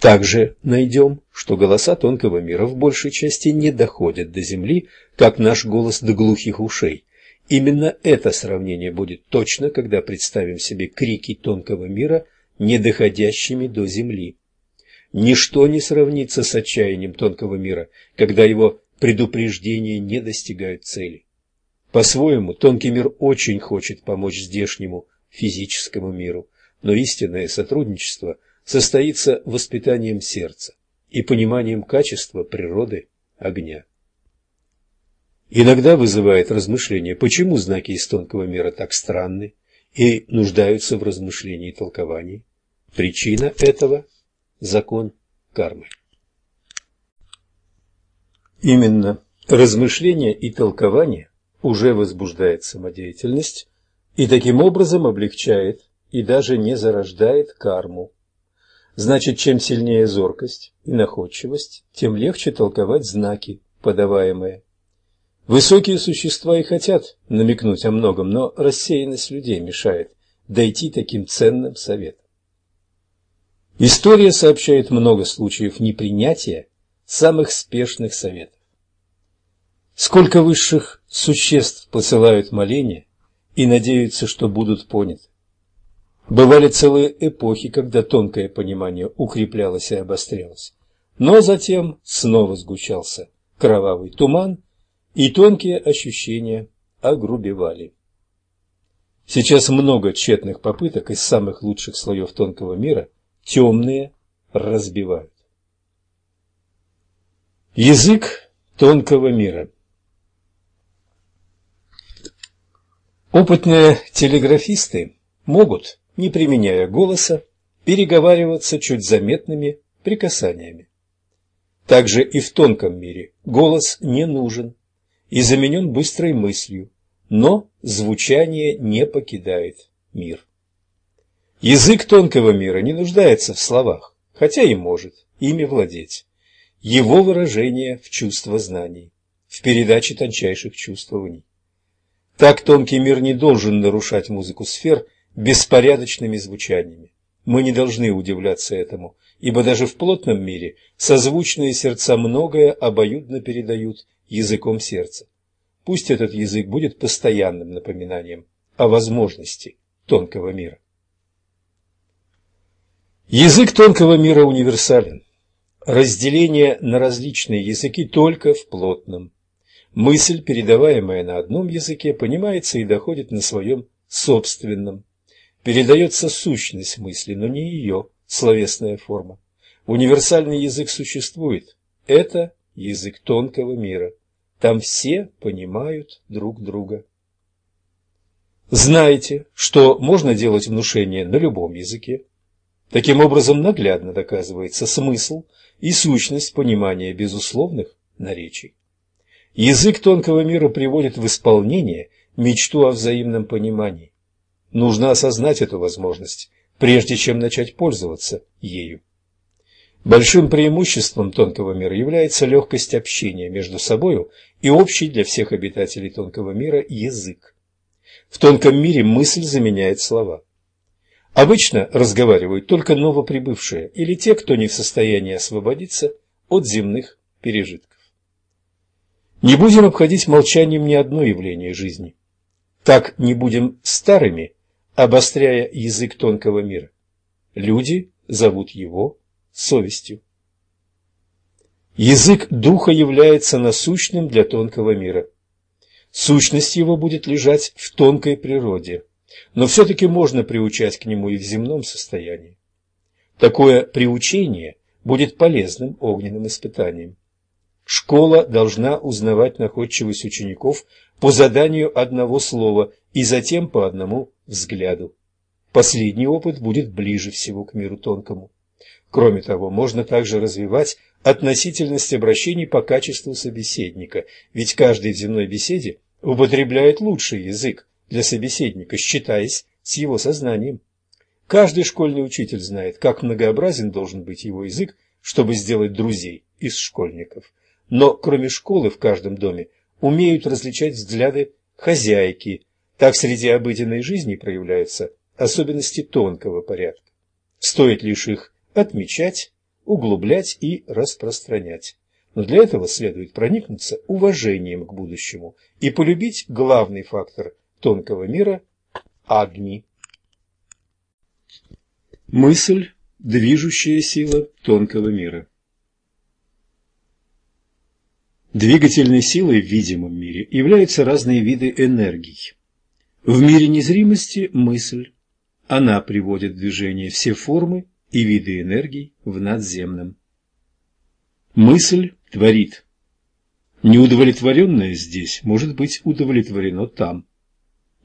Speaker 1: Также найдем, что голоса тонкого мира в большей части не доходят до земли, как наш голос до глухих ушей. Именно это сравнение будет точно, когда представим себе крики тонкого мира, не доходящими до земли. Ничто не сравнится с отчаянием тонкого мира, когда его предупреждения не достигают цели. По-своему, тонкий мир очень хочет помочь здешнему физическому миру, но истинное сотрудничество состоится воспитанием сердца и пониманием качества природы огня. Иногда вызывает размышление, почему знаки из тонкого мира так странны и нуждаются в размышлении и толковании. Причина этого – закон кармы. Именно размышление и толкование уже возбуждает самодеятельность и таким образом облегчает и даже не зарождает карму. Значит, чем сильнее зоркость и находчивость, тем легче толковать знаки, подаваемые. Высокие существа и хотят намекнуть о многом, но рассеянность людей мешает дойти таким ценным советом. История сообщает много случаев непринятия самых спешных советов. Сколько высших существ посылают моления и надеются, что будут поняты. Бывали целые эпохи, когда тонкое понимание укреплялось и обострялось, но затем снова сгущался кровавый туман, и тонкие ощущения огрубевали. Сейчас много тщетных попыток из самых лучших слоев тонкого мира – темные разбивают. Язык тонкого мира Опытные телеграфисты могут, не применяя голоса, переговариваться чуть заметными прикасаниями. Также и в тонком мире голос не нужен и заменен быстрой мыслью, но звучание не покидает мир. Язык тонкого мира не нуждается в словах, хотя и может ими владеть. Его выражение в чувство знаний, в передаче тончайших чувствований. Так тонкий мир не должен нарушать музыку сфер беспорядочными звучаниями. Мы не должны удивляться этому, ибо даже в плотном мире созвучные сердца многое обоюдно передают языком сердца. Пусть этот язык будет постоянным напоминанием о возможности тонкого мира. Язык тонкого мира универсален. Разделение на различные языки только в плотном. Мысль, передаваемая на одном языке, понимается и доходит на своем собственном. Передается сущность мысли, но не ее словесная форма. Универсальный язык существует. Это язык тонкого мира. Там все понимают друг друга. Знаете, что можно делать внушение на любом языке, Таким образом наглядно доказывается смысл и сущность понимания безусловных наречий. Язык тонкого мира приводит в исполнение мечту о взаимном понимании. Нужно осознать эту возможность, прежде чем начать пользоваться ею. Большим преимуществом тонкого мира является легкость общения между собою и общий для всех обитателей тонкого мира язык. В тонком мире мысль заменяет слова. Обычно разговаривают только новоприбывшие или те, кто не в состоянии освободиться от земных пережитков. Не будем обходить молчанием ни одно явление жизни. Так не будем старыми, обостряя язык тонкого мира. Люди зовут его совестью. Язык духа является насущным для тонкого мира. Сущность его будет лежать в тонкой природе, но все-таки можно приучать к нему и в земном состоянии. Такое приучение будет полезным огненным испытанием. Школа должна узнавать находчивость учеников по заданию одного слова и затем по одному взгляду. Последний опыт будет ближе всего к миру тонкому. Кроме того, можно также развивать относительность обращений по качеству собеседника, ведь каждый в земной беседе употребляет лучший язык для собеседника, считаясь с его сознанием. Каждый школьный учитель знает, как многообразен должен быть его язык, чтобы сделать друзей из школьников. Но кроме школы в каждом доме умеют различать взгляды хозяйки. Так среди обыденной жизни проявляются особенности тонкого порядка. Стоит лишь их отмечать, углублять и распространять. Но для этого следует проникнуться уважением к будущему и полюбить главный фактор тонкого мира – Агни. Мысль – движущая сила тонкого мира. Двигательной силой в видимом мире являются разные виды энергий. В мире незримости – мысль. Она приводит в движение все формы и виды энергий в надземном. Мысль творит. Неудовлетворенное здесь может быть удовлетворено там.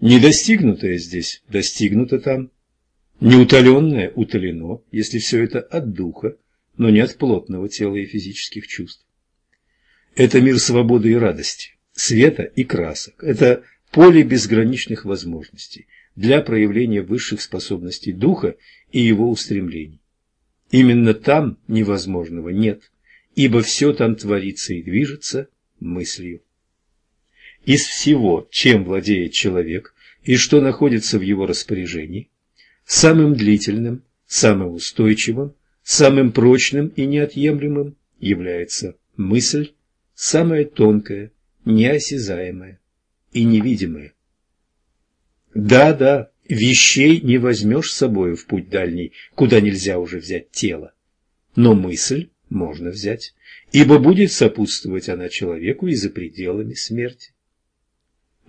Speaker 1: Недостигнутое здесь достигнуто там. Неутоленное утолено, если все это от духа, но не от плотного тела и физических чувств. Это мир свободы и радости, света и красок. Это поле безграничных возможностей для проявления высших способностей духа и его устремлений. Именно там невозможного нет, ибо все там творится и движется мыслью. Из всего, чем владеет человек и что находится в его распоряжении, самым длительным, самым устойчивым, самым прочным и неотъемлемым является мысль, самая тонкая, неосязаемая и невидимая. Да-да, Вещей не возьмешь с собой в путь дальний, куда нельзя уже взять тело. Но мысль можно взять, ибо будет сопутствовать она человеку и за пределами смерти.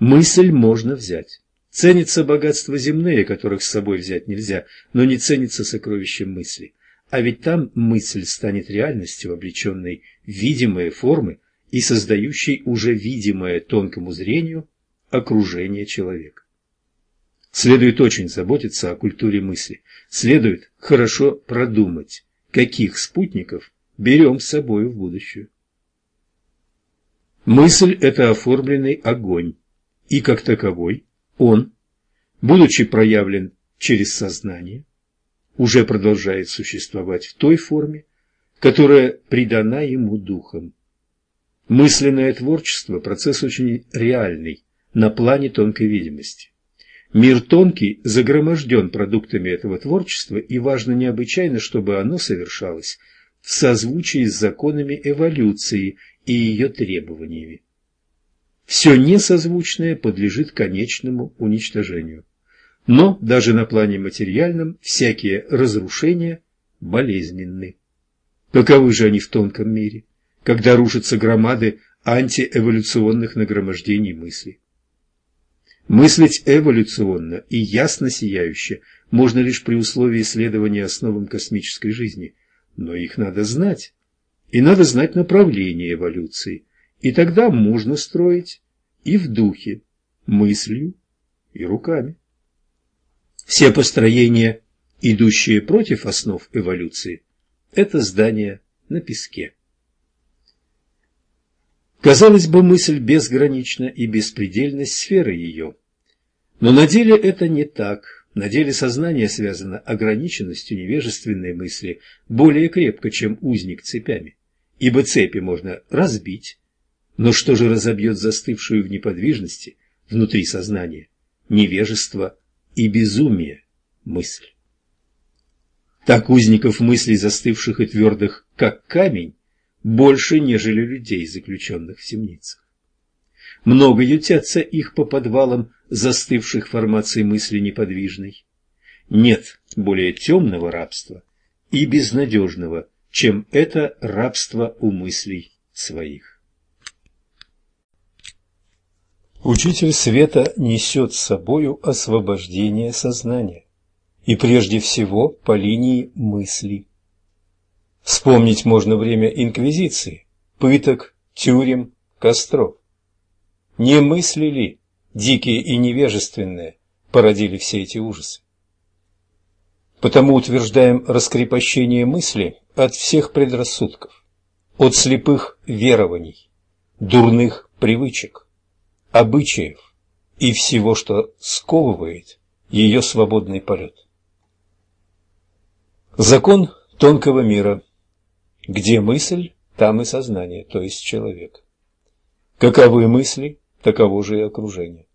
Speaker 1: Мысль можно взять. Ценится богатство земные, которых с собой взять нельзя, но не ценится сокровище мысли. А ведь там мысль станет реальностью, облеченной в видимые формы и создающей уже видимое тонкому зрению окружение человека. Следует очень заботиться о культуре мысли. Следует хорошо продумать, каких спутников берем с собой в будущее. Мысль – это оформленный огонь, и как таковой он, будучи проявлен через сознание, уже продолжает существовать в той форме, которая придана ему духом. Мысленное творчество – процесс очень реальный на плане тонкой видимости. Мир тонкий загроможден продуктами этого творчества, и важно необычайно, чтобы оно совершалось в созвучии с законами эволюции и ее требованиями. Все несозвучное подлежит конечному уничтожению. Но даже на плане материальном всякие разрушения болезненны. Каковы же они в тонком мире, когда рушатся громады антиэволюционных нагромождений мыслей? Мыслить эволюционно и ясно сияюще можно лишь при условии исследования основам космической жизни, но их надо знать. И надо знать направление эволюции, и тогда можно строить и в духе, мыслью и руками. Все построения, идущие против основ эволюции, это здания на песке. Казалось бы, мысль безгранична и беспредельна сферы ее. Но на деле это не так. На деле сознание связано ограниченностью невежественной мысли более крепко, чем узник цепями, ибо цепи можно разбить. Но что же разобьет застывшую в неподвижности внутри сознания невежество и безумие мысль? Так узников мыслей, застывших и твердых, как камень, больше, нежели людей, заключенных в темницах. Много ютятся их по подвалам застывших формаций мысли неподвижной. Нет более темного рабства и безнадежного, чем это рабство у мыслей своих. Учитель света несет с собою освобождение сознания, и прежде всего по линии мысли. Вспомнить можно время инквизиции, пыток, тюрем, костров. Не мысли ли, дикие и невежественные, породили все эти ужасы? Потому утверждаем раскрепощение мысли от всех предрассудков, от слепых верований, дурных привычек, обычаев и всего, что сковывает ее свободный полет. Закон тонкого мира. Где мысль, там и сознание, то есть человек. Каковы мысли, таково же и окружение.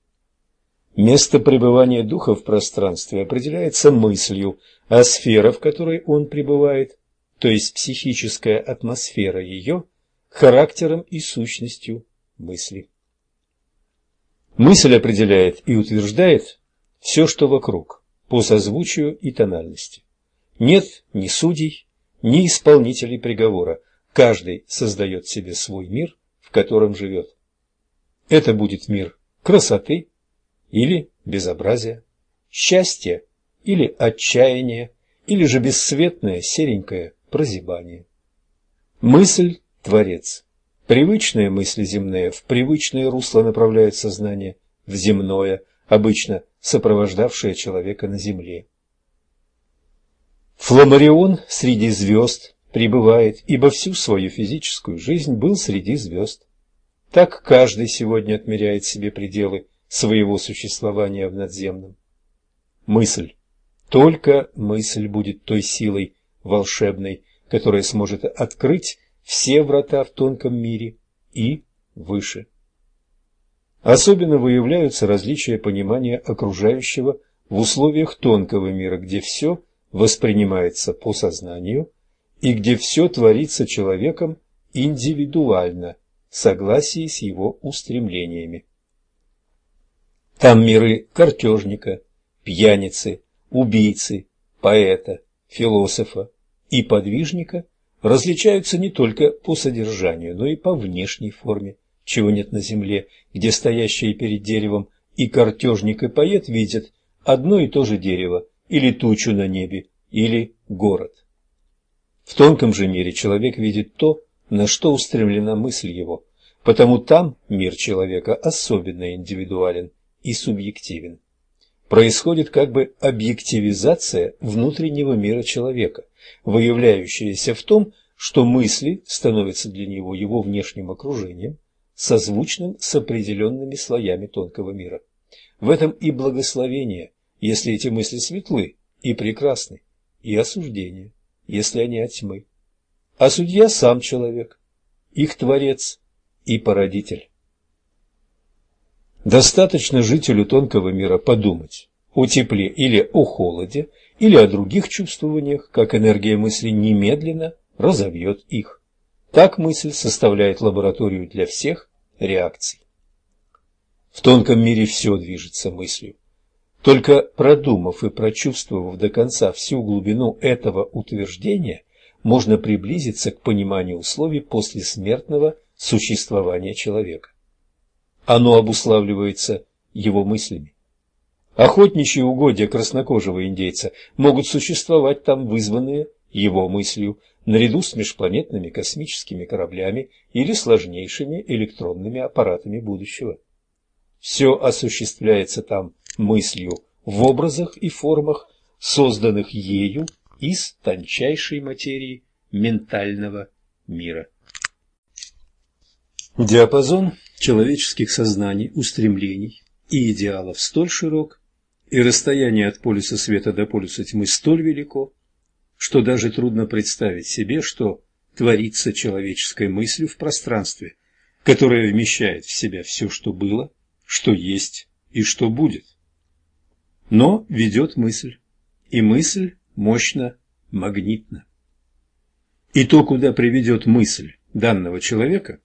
Speaker 1: Место пребывания духа в пространстве определяется мыслью, а сфера, в которой он пребывает, то есть психическая атмосфера ее, характером и сущностью мысли. Мысль определяет и утверждает все, что вокруг, по созвучию и тональности. Нет ни судей, ни исполнителей приговора. Каждый создает себе свой мир, в котором живет. Это будет мир красоты или безобразия, счастья или отчаяния, или же бесцветное серенькое прозябание. Мысль – творец. Привычные мысли земные в привычное русло направляют сознание в земное, обычно сопровождавшее человека на земле. Фламарион среди звезд пребывает, ибо всю свою физическую жизнь был среди звезд. Так каждый сегодня отмеряет себе пределы своего существования в надземном. Мысль, только мысль будет той силой волшебной, которая сможет открыть все врата в тонком мире и выше. Особенно выявляются различия понимания окружающего в условиях тонкого мира, где все воспринимается по сознанию и где все творится человеком индивидуально, в согласии с его устремлениями. Там миры картежника, пьяницы, убийцы, поэта, философа и подвижника различаются не только по содержанию, но и по внешней форме, чего нет на земле, где стоящие перед деревом и картежник, и поэт видят одно и то же дерево, или тучу на небе, или город. В тонком же мире человек видит то, на что устремлена мысль его, потому там мир человека особенно индивидуален и субъективен. Происходит как бы объективизация внутреннего мира человека, выявляющаяся в том, что мысли становятся для него его внешним окружением, созвучным с определенными слоями тонкого мира. В этом и благословение если эти мысли светлы и прекрасны, и осуждение, если они от тьмы. А судья сам человек, их творец и породитель. Достаточно жителю тонкого мира подумать о тепле или о холоде, или о других чувствованиях, как энергия мысли немедленно разовьет их. Так мысль составляет лабораторию для всех реакций. В тонком мире все движется мыслью. Только продумав и прочувствовав до конца всю глубину этого утверждения, можно приблизиться к пониманию условий послесмертного существования человека. Оно обуславливается его мыслями. Охотничьи угодья краснокожего индейца могут существовать там вызванные его мыслью, наряду с межпланетными космическими кораблями или сложнейшими электронными аппаратами будущего. Все осуществляется там мыслью в образах и формах, созданных ею из тончайшей материи ментального мира. Диапазон человеческих сознаний, устремлений и идеалов столь широк и расстояние от полюса света до полюса тьмы столь велико, что даже трудно представить себе, что творится человеческой мыслью в пространстве, которое вмещает в себя все, что было, что есть и что будет. Но ведет мысль, и мысль мощно магнитна. И то, куда приведет мысль данного человека,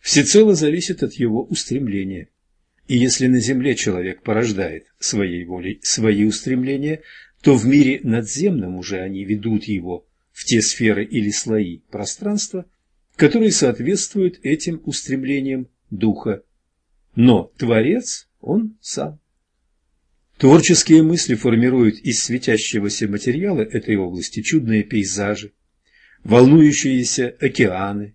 Speaker 1: всецело зависит от его устремления. И если на земле человек порождает своей волей свои устремления, то в мире надземном уже они ведут его в те сферы или слои пространства, которые соответствуют этим устремлениям духа. Но Творец он сам. Творческие мысли формируют из светящегося материала этой области чудные пейзажи, волнующиеся океаны,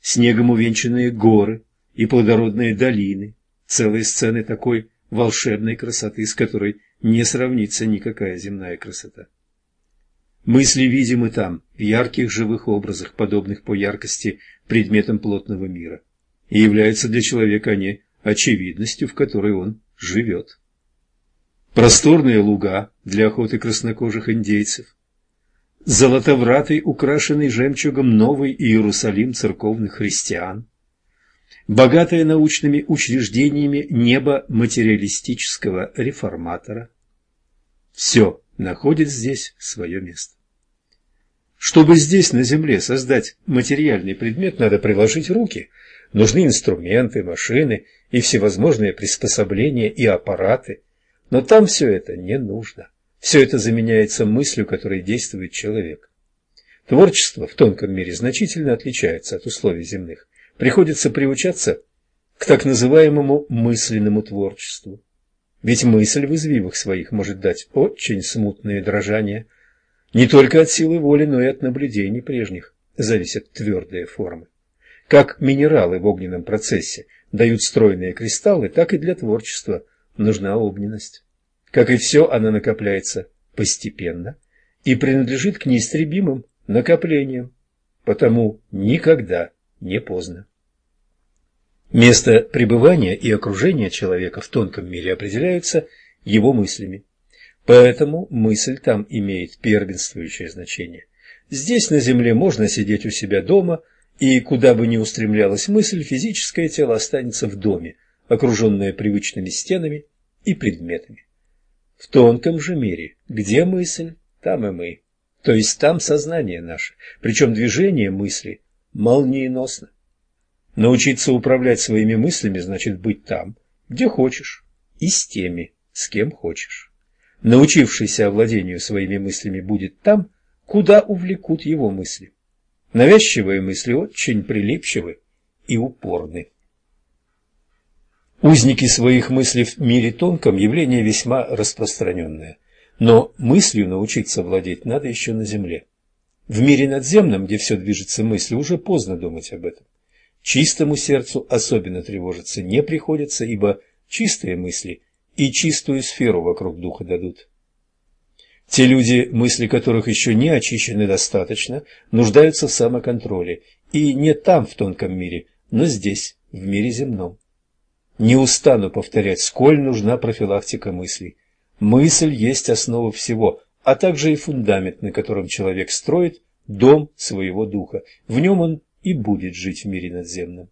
Speaker 1: снегом увенчанные горы и плодородные долины, целые сцены такой волшебной красоты, с которой не сравнится никакая земная красота. Мысли видимы там, в ярких живых образах, подобных по яркости предметам плотного мира, и являются для человека они очевидностью, в которой он живет. Просторные луга для охоты краснокожих индейцев, золотовратый, украшенный жемчугом новый Иерусалим церковных христиан, богатое научными учреждениями небо материалистического реформатора. Все находит здесь свое место. Чтобы здесь, на Земле, создать материальный предмет, надо приложить руки. Нужны инструменты, машины и всевозможные приспособления и аппараты. Но там все это не нужно. Все это заменяется мыслью, которой действует человек. Творчество в тонком мире значительно отличается от условий земных приходится приучаться к так называемому мысленному творчеству. Ведь мысль в извивах своих может дать очень смутные дрожания. Не только от силы воли, но и от наблюдений прежних зависят твердые формы. Как минералы в огненном процессе дают стройные кристаллы, так и для творчества нужна огненность. Как и все, она накопляется постепенно и принадлежит к неистребимым накоплениям, потому никогда не поздно. Место пребывания и окружения человека в тонком мире определяются его мыслями. Поэтому мысль там имеет первенствующее значение. Здесь, на земле, можно сидеть у себя дома, и куда бы ни устремлялась мысль, физическое тело останется в доме, окруженное привычными стенами и предметами. В тонком же мире, где мысль, там и мы. То есть там сознание наше, причем движение мысли молниеносно. Научиться управлять своими мыслями значит быть там, где хочешь, и с теми, с кем хочешь. Научившийся овладению своими мыслями будет там, куда увлекут его мысли. Навязчивые мысли очень прилипчивы и упорны. Узники своих мыслей в мире тонком – явление весьма распространенное. Но мыслью научиться владеть надо еще на земле. В мире надземном, где все движется мыслью, уже поздно думать об этом. Чистому сердцу особенно тревожиться не приходится, ибо чистые мысли и чистую сферу вокруг духа дадут. Те люди, мысли которых еще не очищены достаточно, нуждаются в самоконтроле, и не там, в тонком мире, но здесь, в мире земном. Не устану повторять, сколь нужна профилактика мыслей. Мысль есть основа всего, а также и фундамент, на котором человек строит дом своего духа. В нем он и будет жить в мире надземном.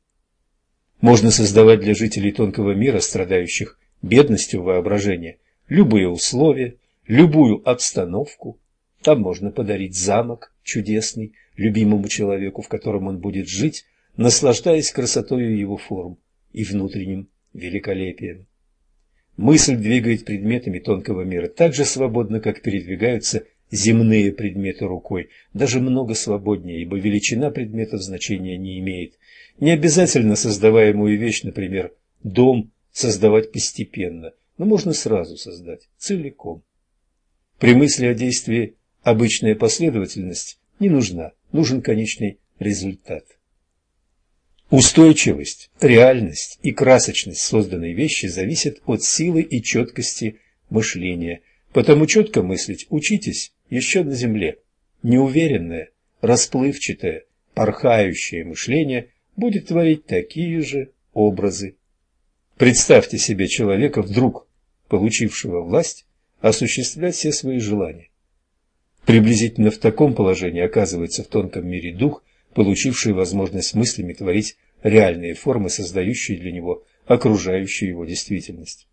Speaker 1: Можно создавать для жителей тонкого мира, страдающих бедностью воображения, любые условия, любую обстановку. Там можно подарить замок чудесный любимому человеку, в котором он будет жить, наслаждаясь красотою его форм и внутренним великолепием. Мысль двигает предметами тонкого мира так же свободно, как передвигаются земные предметы рукой, даже много свободнее, ибо величина предметов значения не имеет. Не обязательно создаваемую вещь, например, дом, создавать постепенно, но можно сразу создать, целиком. При мысли о действии обычная последовательность не нужна, нужен конечный результат. Устойчивость, реальность и красочность созданной вещи зависят от силы и четкости мышления. Потому четко мыслить учитесь еще на земле. Неуверенное, расплывчатое, порхающее мышление будет творить такие же образы. Представьте себе человека, вдруг получившего власть, осуществлять все свои желания. Приблизительно в таком положении оказывается в тонком мире дух, получивший возможность мыслями творить реальные формы, создающие для него окружающую его действительность.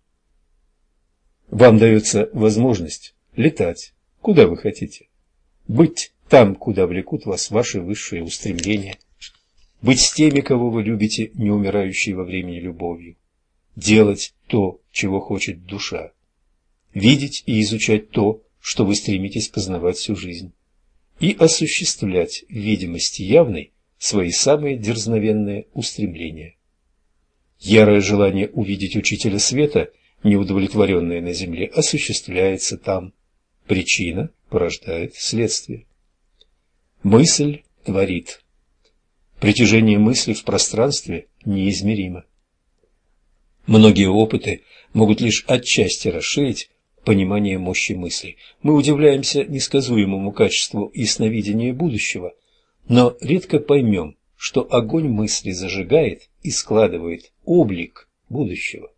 Speaker 1: Вам дается возможность летать, куда вы хотите, быть там, куда влекут вас ваши высшие устремления, быть с теми, кого вы любите, не умирающей во времени любовью, делать то, чего хочет душа, видеть и изучать то, что вы стремитесь познавать всю жизнь, и осуществлять в видимости явной свои самые дерзновенные устремления. Ярое желание увидеть Учителя Света, неудовлетворенное на земле, осуществляется там. Причина порождает следствие. Мысль творит. Притяжение мысли в пространстве неизмеримо. Многие опыты могут лишь отчасти расширить понимание мощи мысли. Мы удивляемся несказуемому качеству ясновидения будущего, но редко поймем, что огонь мысли зажигает и складывает облик будущего.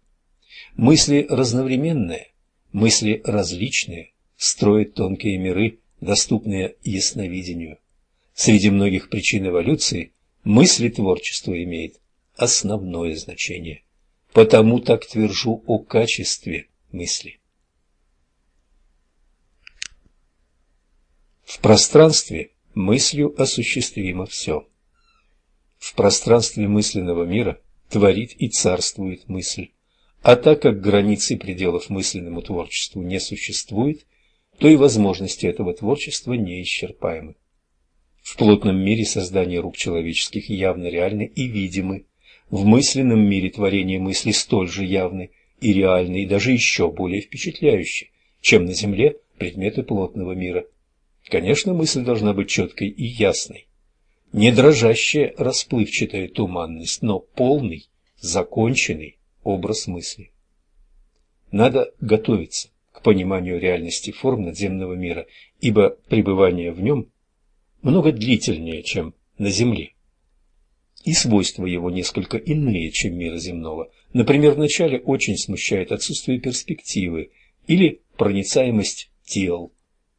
Speaker 1: Мысли разновременные, мысли различные, строят тонкие миры, доступные ясновидению. Среди многих причин эволюции мысли творчество имеет основное значение. Потому так твержу о качестве мысли. В пространстве мыслью осуществимо все. В пространстве мысленного мира творит и царствует мысль. А так как границы пределов мысленному творчеству не существует, то и возможности этого творчества неисчерпаемы. В плотном мире создание рук человеческих явно реальны и видимы. В мысленном мире творение мысли столь же явны и реальны, и даже еще более впечатляющие, чем на Земле предметы плотного мира. Конечно, мысль должна быть четкой и ясной не дрожащая расплывчатая туманность, но полный, законченный образ мысли. Надо готовиться к пониманию реальности форм надземного мира, ибо пребывание в нем много длительнее, чем на Земле. И свойства его несколько иные, чем мира земного. Например, вначале очень смущает отсутствие перспективы или проницаемость тел,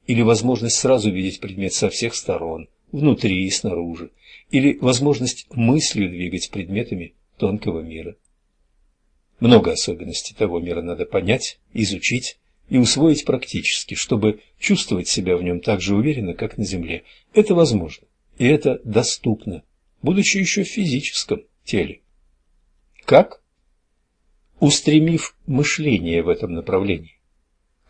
Speaker 1: или возможность сразу видеть предмет со всех сторон – внутри и снаружи, или возможность мыслью двигать предметами тонкого мира. Много особенностей того мира надо понять, изучить и усвоить практически, чтобы чувствовать себя в нем так же уверенно, как на Земле. Это возможно, и это доступно, будучи еще в физическом теле. Как? Устремив мышление в этом направлении.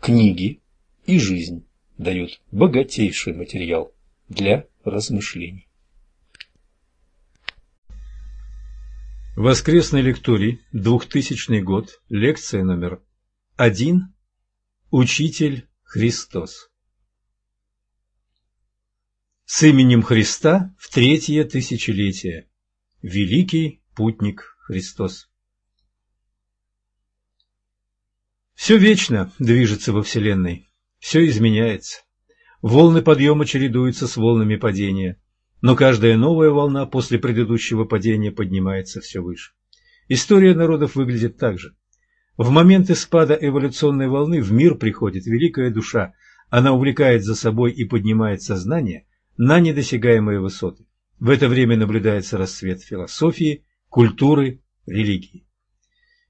Speaker 1: Книги и жизнь дают богатейший материал для размышлений. Воскресный лекторий, 2000 год, лекция номер 1. Учитель Христос. С именем Христа в третье тысячелетие. Великий путник Христос. Все вечно движется во Вселенной, все изменяется. Волны подъема чередуются с волнами падения, но каждая новая волна после предыдущего падения поднимается все выше. История народов выглядит так же. В моменты спада эволюционной волны в мир приходит великая душа, она увлекает за собой и поднимает сознание на недосягаемые высоты. В это время наблюдается расцвет философии, культуры, религии.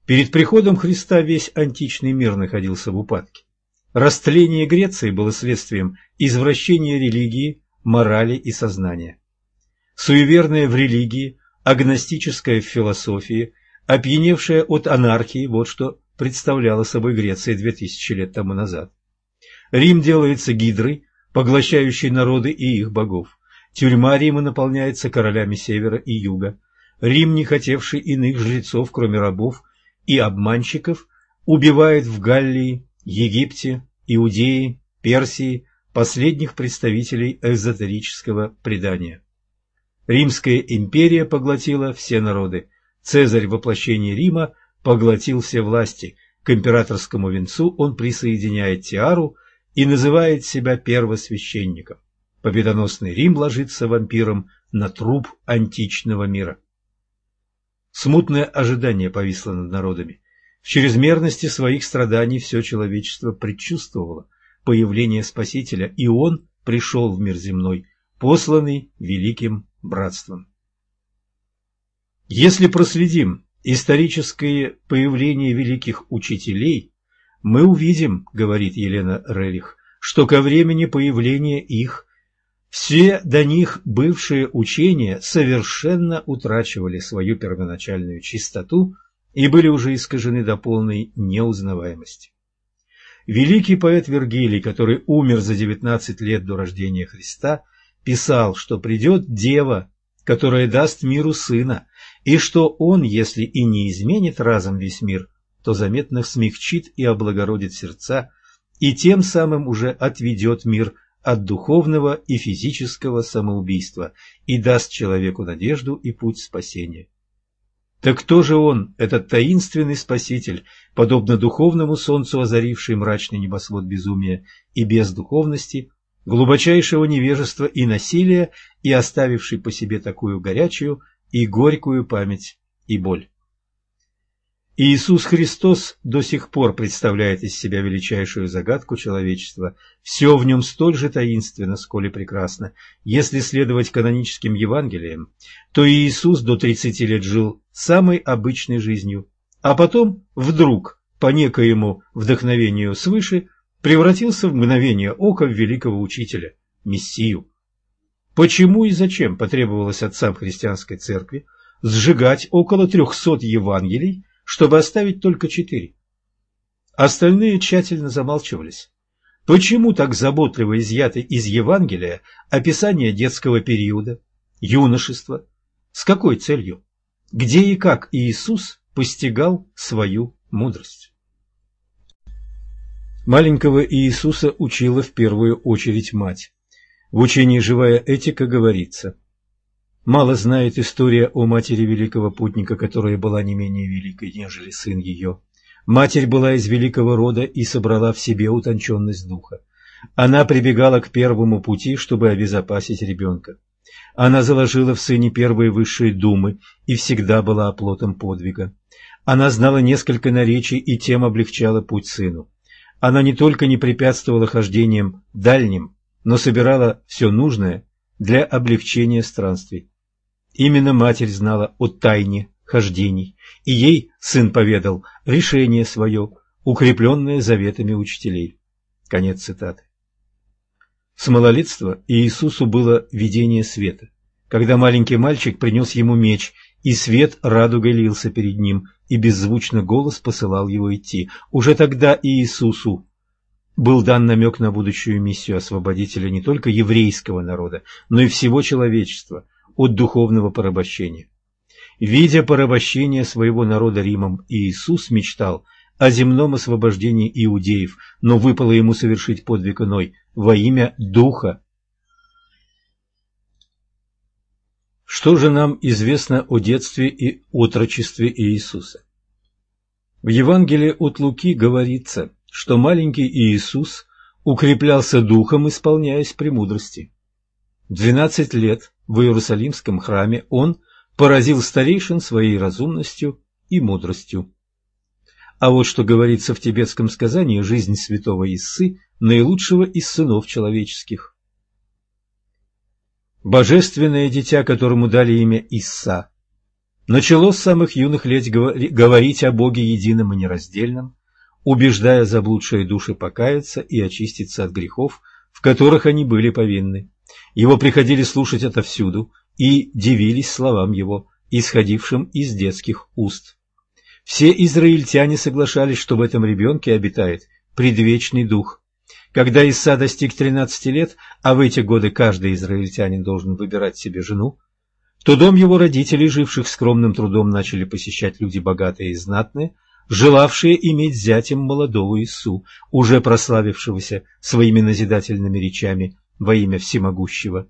Speaker 1: Перед приходом Христа весь античный мир находился в упадке. Растление Греции было следствием извращения религии, морали и сознания. Суеверное в религии, агностическое в философии, опьяневшая от анархии – вот что представляла собой Греция 2000 лет тому назад. Рим делается гидрой, поглощающей народы и их богов. Тюрьма Рима наполняется королями севера и юга. Рим, не хотевший иных жрецов, кроме рабов и обманщиков, убивает в Галлии, Египте, Иудеи, Персии, последних представителей эзотерического предания. Римская империя поглотила все народы. Цезарь воплощение Рима поглотил все власти. К императорскому венцу он присоединяет тиару и называет себя первосвященником. Победоносный Рим ложится вампиром на труп античного мира. Смутное ожидание повисло над народами.
Speaker 2: В чрезмерности своих страданий все человечество предчувствовало появление Спасителя, и Он пришел в мир земной, посланный великим братством. Если проследим историческое появление великих учителей, мы увидим, говорит Елена Рерих, что ко времени появления их все до них бывшие учения совершенно утрачивали свою первоначальную чистоту и были уже искажены до полной неузнаваемости. Великий поэт Вергилий, который умер за 19 лет до рождения Христа, писал, что придет дева, которая даст миру сына, и что он, если и не изменит разом весь мир, то заметно смягчит и облагородит сердца, и тем самым уже отведет мир от духовного и физического самоубийства и даст человеку надежду и путь спасения. Так кто же он, этот таинственный спаситель, подобно духовному солнцу, озаривший мрачный небосвод безумия и бездуховности, глубочайшего невежества и насилия и оставивший по себе такую горячую и горькую память и боль? Иисус Христос до сих пор представляет из себя величайшую загадку человечества. Все в нем столь же таинственно, сколь и прекрасно. Если следовать каноническим Евангелиям, то Иисус до 30 лет жил самой обычной жизнью, а потом вдруг, по некоему вдохновению свыше, превратился в мгновение ока в великого учителя, Мессию. Почему и зачем потребовалось отцам христианской церкви сжигать около трехсот Евангелий, чтобы оставить только четыре. Остальные тщательно замалчивались. Почему так заботливо изъяты из Евангелия описание детского периода, юношества? С какой целью? Где и как Иисус постигал свою мудрость? Маленького Иисуса учила в первую очередь мать. В учении «Живая этика» говорится – Мало знает история о матери великого путника, которая была не менее великой, нежели сын ее. Матерь была из великого рода и собрала в себе утонченность духа. Она прибегала к первому пути, чтобы обезопасить ребенка. Она заложила в сыне первые высшие думы и всегда была оплотом подвига. Она знала несколько наречий и тем облегчала путь сыну. Она не только не препятствовала хождениям дальним, но собирала все нужное для облегчения странствий. Именно матерь знала о тайне хождений, и ей сын поведал решение свое, укрепленное заветами учителей. Конец цитаты. С малолетства Иисусу было видение света. Когда маленький мальчик принес ему меч, и свет радугой лился перед ним, и беззвучно голос посылал его идти. Уже тогда Иисусу был дан намек на будущую миссию освободителя не только еврейского народа, но и всего человечества – от духовного порабощения. Видя порабощение своего народа Римом, Иисус мечтал о земном освобождении иудеев, но выпало ему совершить подвиг иной во имя Духа. Что же нам известно о детстве и отрочестве Иисуса? В Евангелии от Луки говорится, что маленький Иисус укреплялся духом, исполняясь премудрости. Двенадцать лет в Иерусалимском храме он поразил старейшин своей разумностью и мудростью. А вот что говорится в тибетском сказании «Жизнь святого Иссы, наилучшего из сынов человеческих». Божественное дитя, которому дали имя Исса, начало с самых юных лет говорить о Боге едином и нераздельном, убеждая заблудшие души покаяться и очиститься от грехов, в которых они были повинны. Его приходили слушать отовсюду и дивились словам его, исходившим из детских уст. Все израильтяне соглашались, что в этом ребенке обитает предвечный дух. Когда Иса достиг 13 лет, а в эти годы каждый израильтянин должен выбирать себе жену, то дом его родителей, живших скромным трудом, начали посещать люди богатые и знатные, желавшие иметь зятем молодого Ису, уже прославившегося своими назидательными речами во имя всемогущего.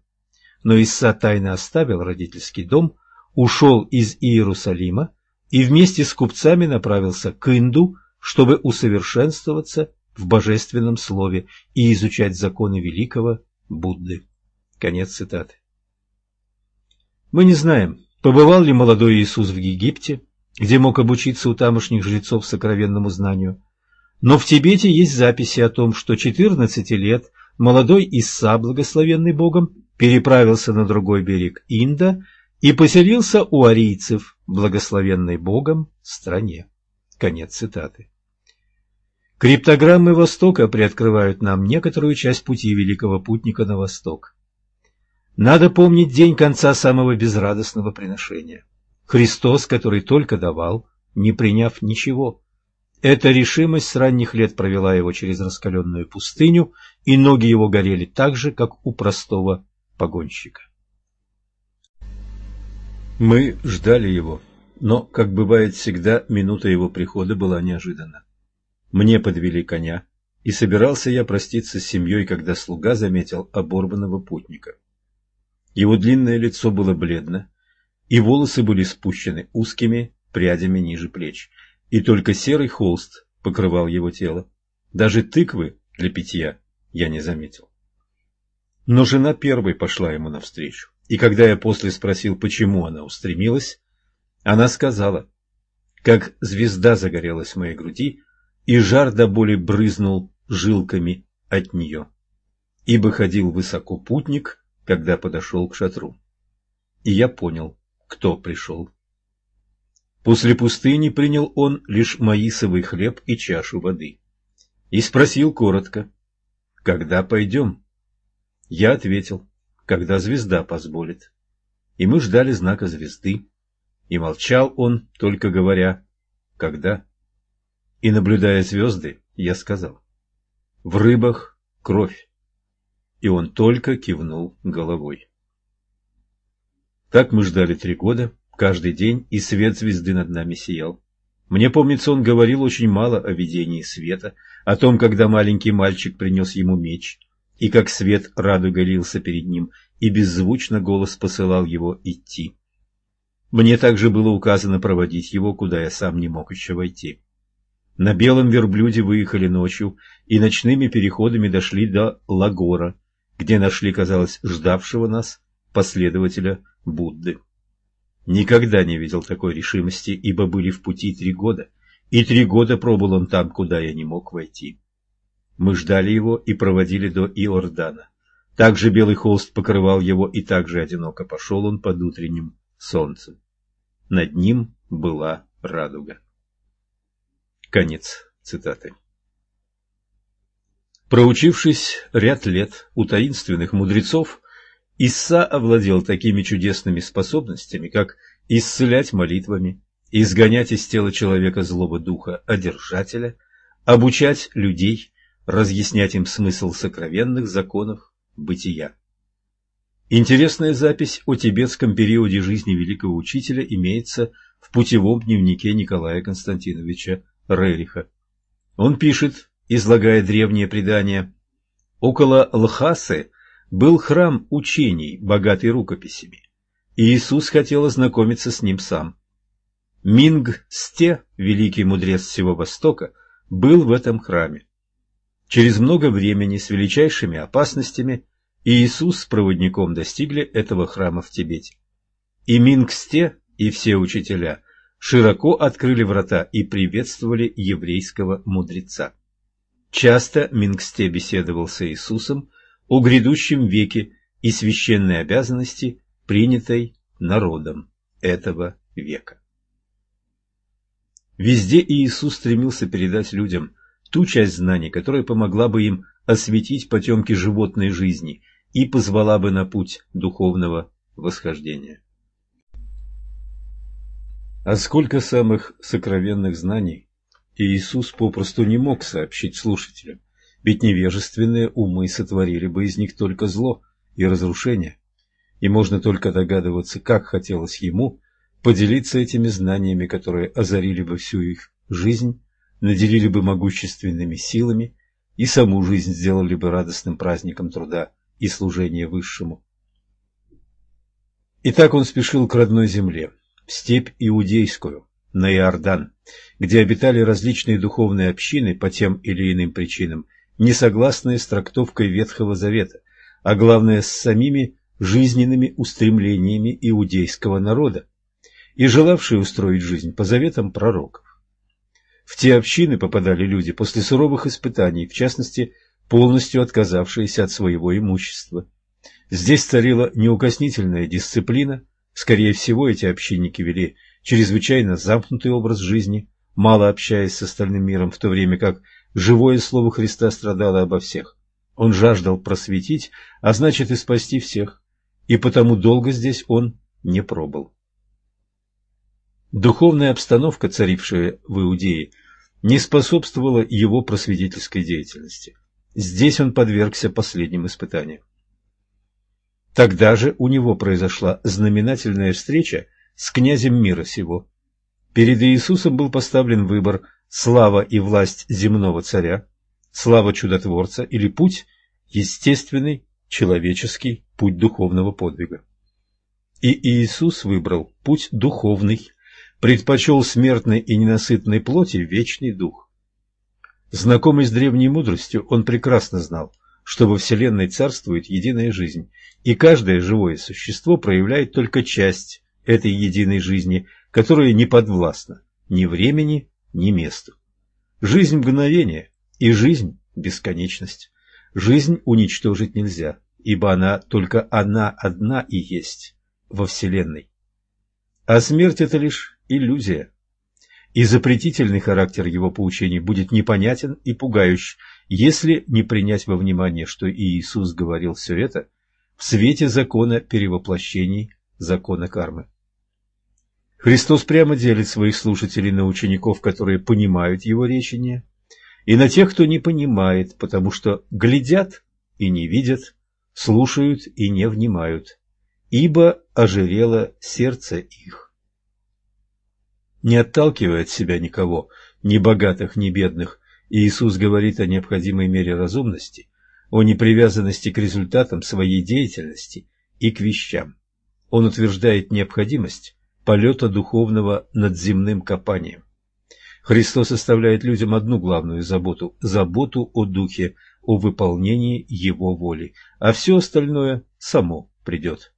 Speaker 2: Но Исса тайно оставил родительский дом, ушел из Иерусалима и вместе с купцами направился к Инду, чтобы усовершенствоваться в божественном слове и изучать законы великого Будды. Конец цитаты. Мы не знаем, побывал ли молодой Иисус в Египте, где мог обучиться у тамошних жрецов сокровенному знанию. Но в Тибете есть записи о том, что 14 лет молодой Исса, благословенный Богом, переправился на другой берег Инда и поселился у арийцев, благословенной Богом, стране. Конец цитаты. Криптограммы Востока приоткрывают нам некоторую часть пути великого путника на восток. Надо помнить день конца самого безрадостного приношения. Христос, который только давал, не приняв ничего. Эта решимость с ранних лет провела его через раскаленную пустыню, и ноги его горели так же, как у простого погонщика. Мы ждали его, но, как бывает всегда, минута его прихода была неожиданна. Мне подвели коня, и собирался я проститься с семьей, когда слуга заметил оборванного путника. Его длинное лицо было бледно, и волосы были спущены узкими прядями ниже плеч, и только серый холст покрывал его тело. Даже тыквы для питья я не заметил. Но жена первой пошла ему навстречу, и когда я после спросил, почему она устремилась, она сказала, как звезда загорелась в моей груди, и жар до боли брызнул жилками от нее. Ибо ходил высоко путник, когда подошел к шатру. И я понял, кто пришел. После пустыни принял он лишь маисовый хлеб и чашу воды. И спросил коротко, «Когда пойдем?» Я ответил, «Когда звезда позволит». И мы ждали знака звезды. И молчал он, только говоря, «Когда?» И, наблюдая звезды, я сказал, «В рыбах кровь». И он только кивнул головой. Так мы ждали три года, каждый день, и свет звезды над нами сиял. Мне помнится, он говорил очень мало о видении света, о том, когда маленький мальчик принес ему меч, и как свет радуга лился перед ним, и беззвучно голос посылал его идти. Мне также было указано проводить его, куда я сам не мог еще войти. На белом верблюде выехали ночью и ночными переходами дошли до Лагора, где нашли, казалось, ждавшего нас последователя Будды. Никогда не видел такой решимости, ибо были в пути три года, и три года пробыл он там, куда я не мог войти. Мы ждали его и проводили до Иордана. Также белый холст покрывал его, и также одиноко пошел он под утренним солнцем. Над ним была радуга. Конец цитаты. Проучившись ряд лет у таинственных мудрецов, Исса овладел такими чудесными способностями, как исцелять молитвами, изгонять из тела человека злого духа одержателя, обучать людей, разъяснять им смысл сокровенных законов бытия. Интересная запись о тибетском периоде жизни великого учителя имеется в путевом дневнике Николая Константиновича Рериха. Он пишет, излагая древние предания, «Около Лхасы был храм учений, богатый рукописями, и Иисус хотел ознакомиться с ним сам. Минг-Сте, великий мудрец всего Востока, был в этом храме. Через много времени с величайшими опасностями Иисус с проводником достигли этого храма в Тибете. И Минг-Сте, и все учителя широко открыли врата и приветствовали еврейского мудреца. Часто Мингсте беседовал с Иисусом о грядущем веке и священной обязанности, принятой народом этого века. Везде Иисус стремился передать людям ту часть знаний, которая помогла бы им осветить потемки животной жизни и позвала бы на путь духовного восхождения. А сколько самых сокровенных знаний Иисус попросту не мог сообщить слушателям, ведь невежественные умы сотворили бы из них только зло и разрушение. И можно только догадываться, как хотелось ему поделиться этими знаниями, которые озарили бы всю их жизнь, наделили бы могущественными силами и саму жизнь сделали бы радостным праздником труда и служения высшему. И так он спешил к родной земле, в степь иудейскую, на Иордан, где обитали различные духовные общины по тем или иным причинам, не согласные с трактовкой Ветхого Завета, а главное с самими жизненными устремлениями иудейского народа. и желавшие устроить жизнь по заветам пророков. В те общины попадали люди после суровых испытаний, в частности, полностью отказавшиеся от своего имущества. Здесь царила неукоснительная дисциплина, скорее всего, эти общинники вели чрезвычайно замкнутый образ жизни, мало общаясь с остальным миром, в то время как живое слово Христа страдало обо всех. Он жаждал просветить, а значит и спасти всех, и потому долго здесь он не пробыл. Духовная обстановка, царившая в Иудее, не способствовала его просветительской деятельности. Здесь он подвергся последним испытаниям. Тогда же у него произошла знаменательная встреча с князем мира сего. Перед Иисусом был поставлен выбор слава и власть земного царя, слава чудотворца или путь естественный, человеческий, путь духовного подвига. И Иисус выбрал путь духовный, предпочел смертной и ненасытной плоти вечный дух. Знакомый с древней мудростью, он прекрасно знал, что во Вселенной царствует единая жизнь, и каждое живое существо проявляет только часть этой единой жизни, которая не подвластна ни времени, ни месту. Жизнь – мгновение, и жизнь – бесконечность. Жизнь уничтожить нельзя, ибо она только она одна и есть во Вселенной. А смерть – это лишь иллюзия. И запретительный характер его поучений будет непонятен и пугающ, если не принять во внимание, что Иисус говорил все это в свете закона перевоплощений, закона кармы. Христос прямо делит своих слушателей на учеников, которые понимают его речение, и на тех, кто не понимает, потому что глядят и не видят, слушают и не внимают, ибо ожирело сердце их не отталкивая от себя никого, ни богатых, ни бедных, Иисус говорит о необходимой мере разумности, о непривязанности к результатам своей деятельности и к вещам. Он утверждает необходимость полета духовного над земным копанием. Христос оставляет людям одну главную заботу – заботу о духе, о выполнении его воли, а все остальное само придет.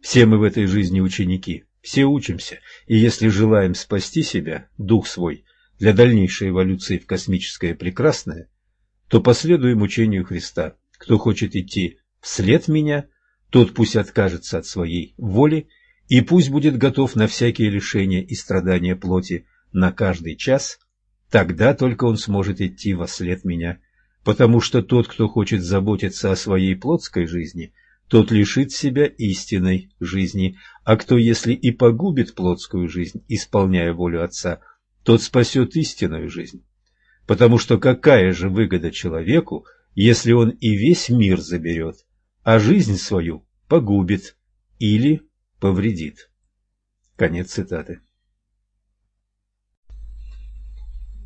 Speaker 2: Все мы в этой жизни ученики, все учимся, и если желаем спасти себя, дух свой, для дальнейшей эволюции в космическое прекрасное, то последуем учению Христа. Кто хочет идти вслед меня, тот пусть откажется от своей воли и пусть будет готов на всякие лишения и страдания плоти на каждый час, тогда только он сможет идти во след меня, потому что тот, кто хочет заботиться о своей плотской жизни – тот лишит себя истинной жизни, а кто, если и погубит плотскую жизнь, исполняя волю Отца, тот спасет истинную жизнь. Потому что какая же выгода человеку, если он и весь мир заберет, а жизнь свою погубит или повредит? Конец цитаты.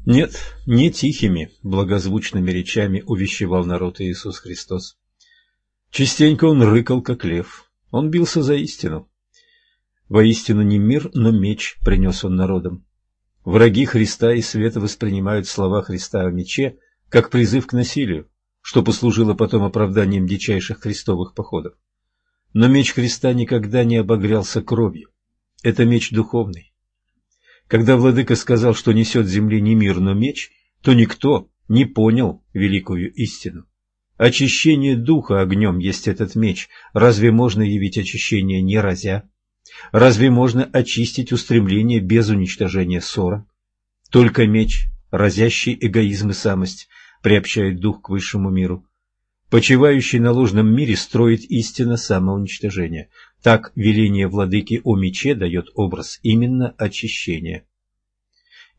Speaker 2: Нет, не тихими, благозвучными речами увещевал народ Иисус Христос. Частенько он рыкал, как лев. Он бился за истину. Воистину не мир, но меч принес он народам. Враги Христа и света воспринимают слова Христа о мече как призыв к насилию, что послужило потом оправданием дичайших крестовых походов. Но меч Христа никогда не обогрялся кровью. Это меч духовный. Когда владыка сказал, что несет земле не мир, но меч, то никто не понял великую истину. Очищение духа огнем есть этот меч. Разве можно явить очищение не разя? Разве можно очистить устремление без уничтожения ссора? Только меч, разящий эгоизм и самость, приобщает дух к высшему миру. Почивающий на ложном мире строит истинно самоуничтожение. Так веление владыки о мече дает образ именно очищения.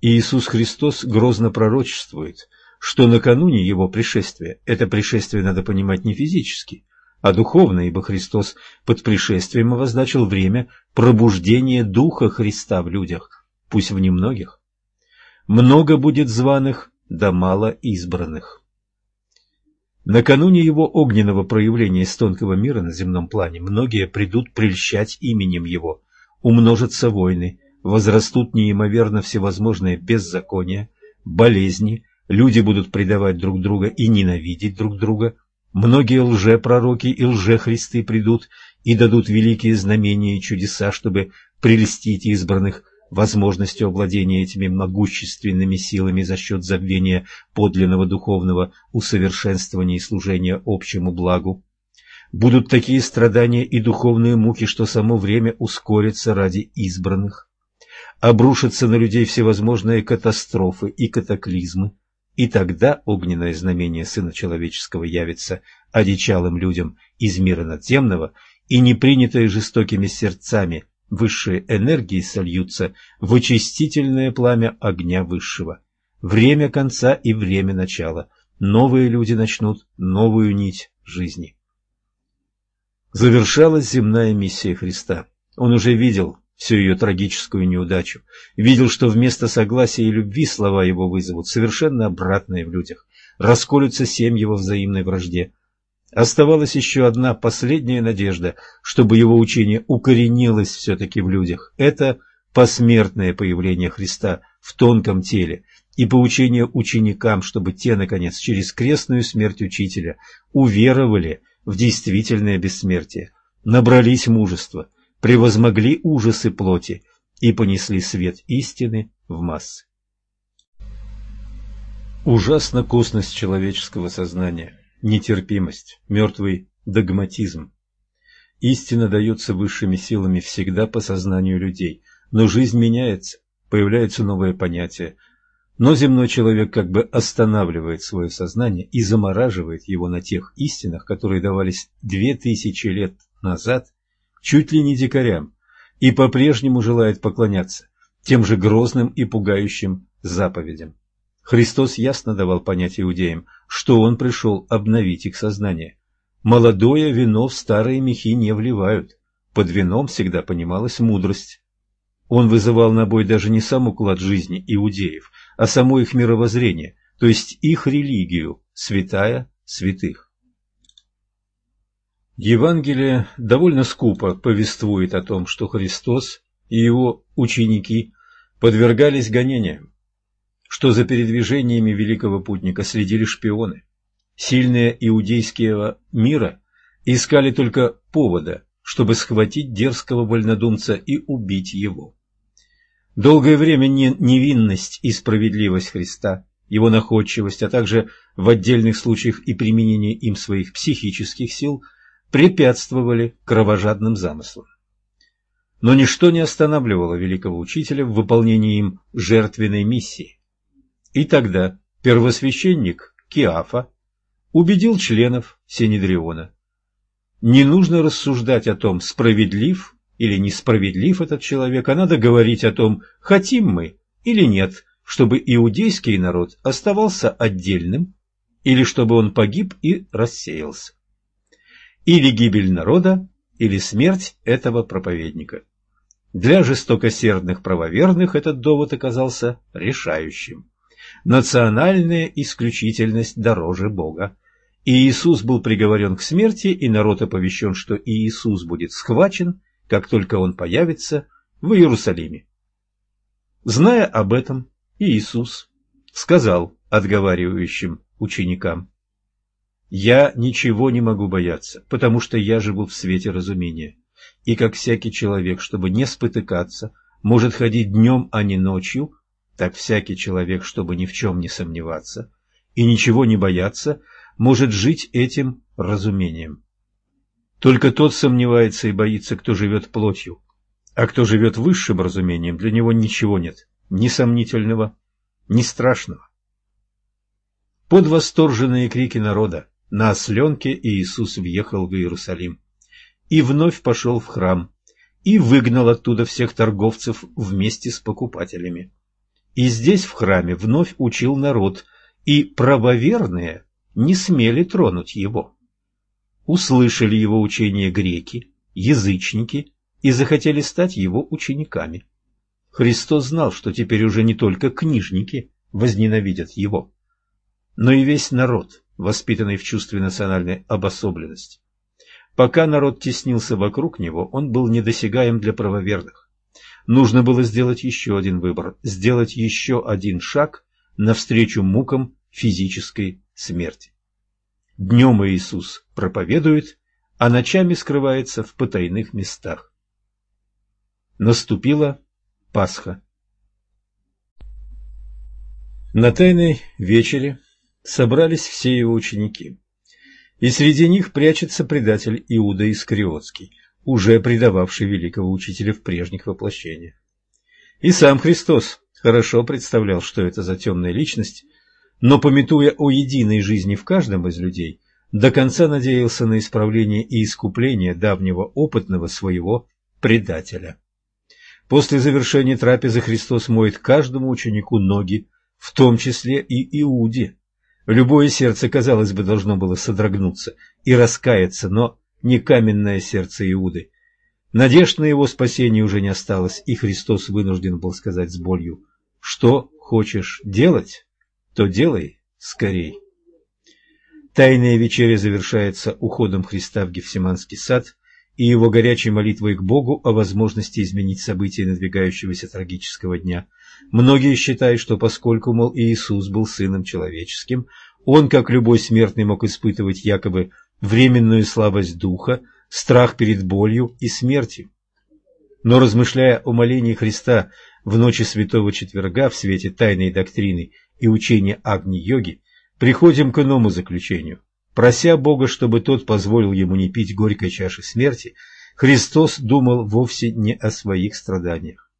Speaker 2: Иисус Христос грозно пророчествует – что накануне его пришествия, это пришествие надо понимать не физически, а духовно, ибо Христос под пришествием обозначил время пробуждения Духа Христа в людях, пусть в немногих. Много будет званых, да мало избранных. Накануне его огненного проявления из тонкого мира на земном плане многие придут прельщать именем его, умножатся войны, возрастут неимоверно всевозможные беззакония, болезни, Люди будут предавать друг друга и ненавидеть друг друга. Многие лжепророки и лжехристы придут и дадут великие знамения и чудеса, чтобы прельстить избранных возможностью овладения этими могущественными силами за счет забвения подлинного духовного усовершенствования и служения общему благу. Будут такие страдания и духовные муки, что само время ускорится ради избранных. Обрушатся на людей всевозможные катастрофы и катаклизмы, и тогда огненное знамение Сына Человеческого явится одичалым людям из мира надземного, и непринятые жестокими сердцами высшие энергии сольются в очистительное пламя огня высшего. Время конца и время начала. Новые люди начнут новую нить жизни. Завершалась земная миссия Христа. Он уже видел всю ее трагическую неудачу, видел, что вместо согласия и любви слова его вызовут совершенно обратное в людях, расколются семьи во взаимной вражде. Оставалась еще одна последняя надежда, чтобы его учение укоренилось все-таки в людях. Это посмертное появление Христа в тонком теле и поучение ученикам, чтобы те, наконец, через крестную смерть Учителя уверовали в действительное бессмертие, набрались мужества, превозмогли ужасы плоти и понесли свет истины в массы. Ужасна косность человеческого сознания, нетерпимость, мертвый догматизм. Истина дается высшими силами всегда по сознанию людей, но жизнь меняется, появляются новые понятия, но земной человек как бы останавливает свое сознание и замораживает его на тех истинах, которые давались две тысячи лет назад чуть ли не дикарям, и по-прежнему желает поклоняться тем же грозным и пугающим заповедям. Христос ясно давал понять иудеям, что Он пришел обновить их сознание. Молодое вино в старые мехи не вливают, под вином всегда понималась мудрость. Он вызывал на бой даже не сам уклад жизни иудеев, а само их мировоззрение, то есть их религию, святая святых. Евангелие довольно скупо повествует о том, что Христос и его ученики подвергались гонениям, что за передвижениями великого путника следили шпионы. Сильные иудейского мира искали только повода, чтобы схватить дерзкого вольнодумца и убить его. Долгое время невинность и справедливость Христа, его находчивость, а также в отдельных случаях и применение им своих психических сил препятствовали кровожадным замыслам. Но ничто не останавливало великого учителя в выполнении им жертвенной миссии. И тогда первосвященник Киафа убедил членов Синедриона. Не нужно рассуждать о том, справедлив или несправедлив этот человек, а надо говорить о том, хотим мы или нет, чтобы иудейский народ оставался отдельным, или чтобы он погиб и рассеялся. Или гибель народа, или смерть этого проповедника. Для жестокосердных правоверных этот довод оказался решающим. Национальная исключительность дороже Бога. И Иисус был приговорен к смерти, и народ оповещен, что Иисус будет схвачен как только он появится в Иерусалиме. Зная об этом, Иисус сказал отговаривающим ученикам, «Я ничего не могу бояться, потому что я живу в свете разумения, и как всякий человек, чтобы не спотыкаться, может ходить днем, а не ночью, так всякий человек, чтобы ни в чем не сомневаться и ничего не бояться, может жить этим разумением. Только тот сомневается и боится, кто живет плотью. А кто живет высшим разумением, для него ничего нет, ни сомнительного, ни страшного. Под восторженные крики народа на осленке Иисус въехал в Иерусалим и вновь пошел в храм и выгнал оттуда всех торговцев вместе с покупателями. И здесь в храме вновь учил народ, и правоверные не смели тронуть его услышали его учение греки, язычники и захотели стать его учениками. Христос знал, что теперь уже не только книжники возненавидят его, но и весь народ, воспитанный в чувстве национальной обособленности. Пока народ теснился вокруг него, он был недосягаем для правоверных. Нужно было сделать еще один выбор, сделать еще один шаг навстречу мукам физической смерти. Днем Иисус проповедует, а ночами скрывается в потайных местах. Наступила Пасха. На тайной вечере собрались все его ученики, и среди них прячется предатель Иуда Искариотский, уже предававший великого учителя в прежних воплощениях. И сам Христос хорошо представлял, что это за темная личность, но, пометуя о единой жизни в каждом из людей, до конца надеялся на исправление и искупление давнего опытного своего предателя. После завершения трапезы Христос моет каждому ученику ноги, в том числе и Иуде. Любое сердце, казалось бы, должно было содрогнуться и раскаяться, но не каменное сердце Иуды. Надежд на его спасение уже не осталось, и Христос вынужден был сказать с болью, «Что хочешь делать, то делай скорей». Тайная вечеря завершается уходом Христа в Гефсиманский сад и его горячей молитвой к Богу о возможности изменить события надвигающегося трагического дня. Многие считают, что поскольку, мол, Иисус был Сыном Человеческим, он, как любой смертный, мог испытывать якобы временную слабость духа, страх перед болью и смертью. Но размышляя о молении Христа в ночи Святого Четверга в свете тайной доктрины и учения Агни-йоги, приходим к иному заключению. Прося Бога, чтобы тот позволил ему не пить горькой чаши смерти, Христос думал вовсе не о своих страданиях.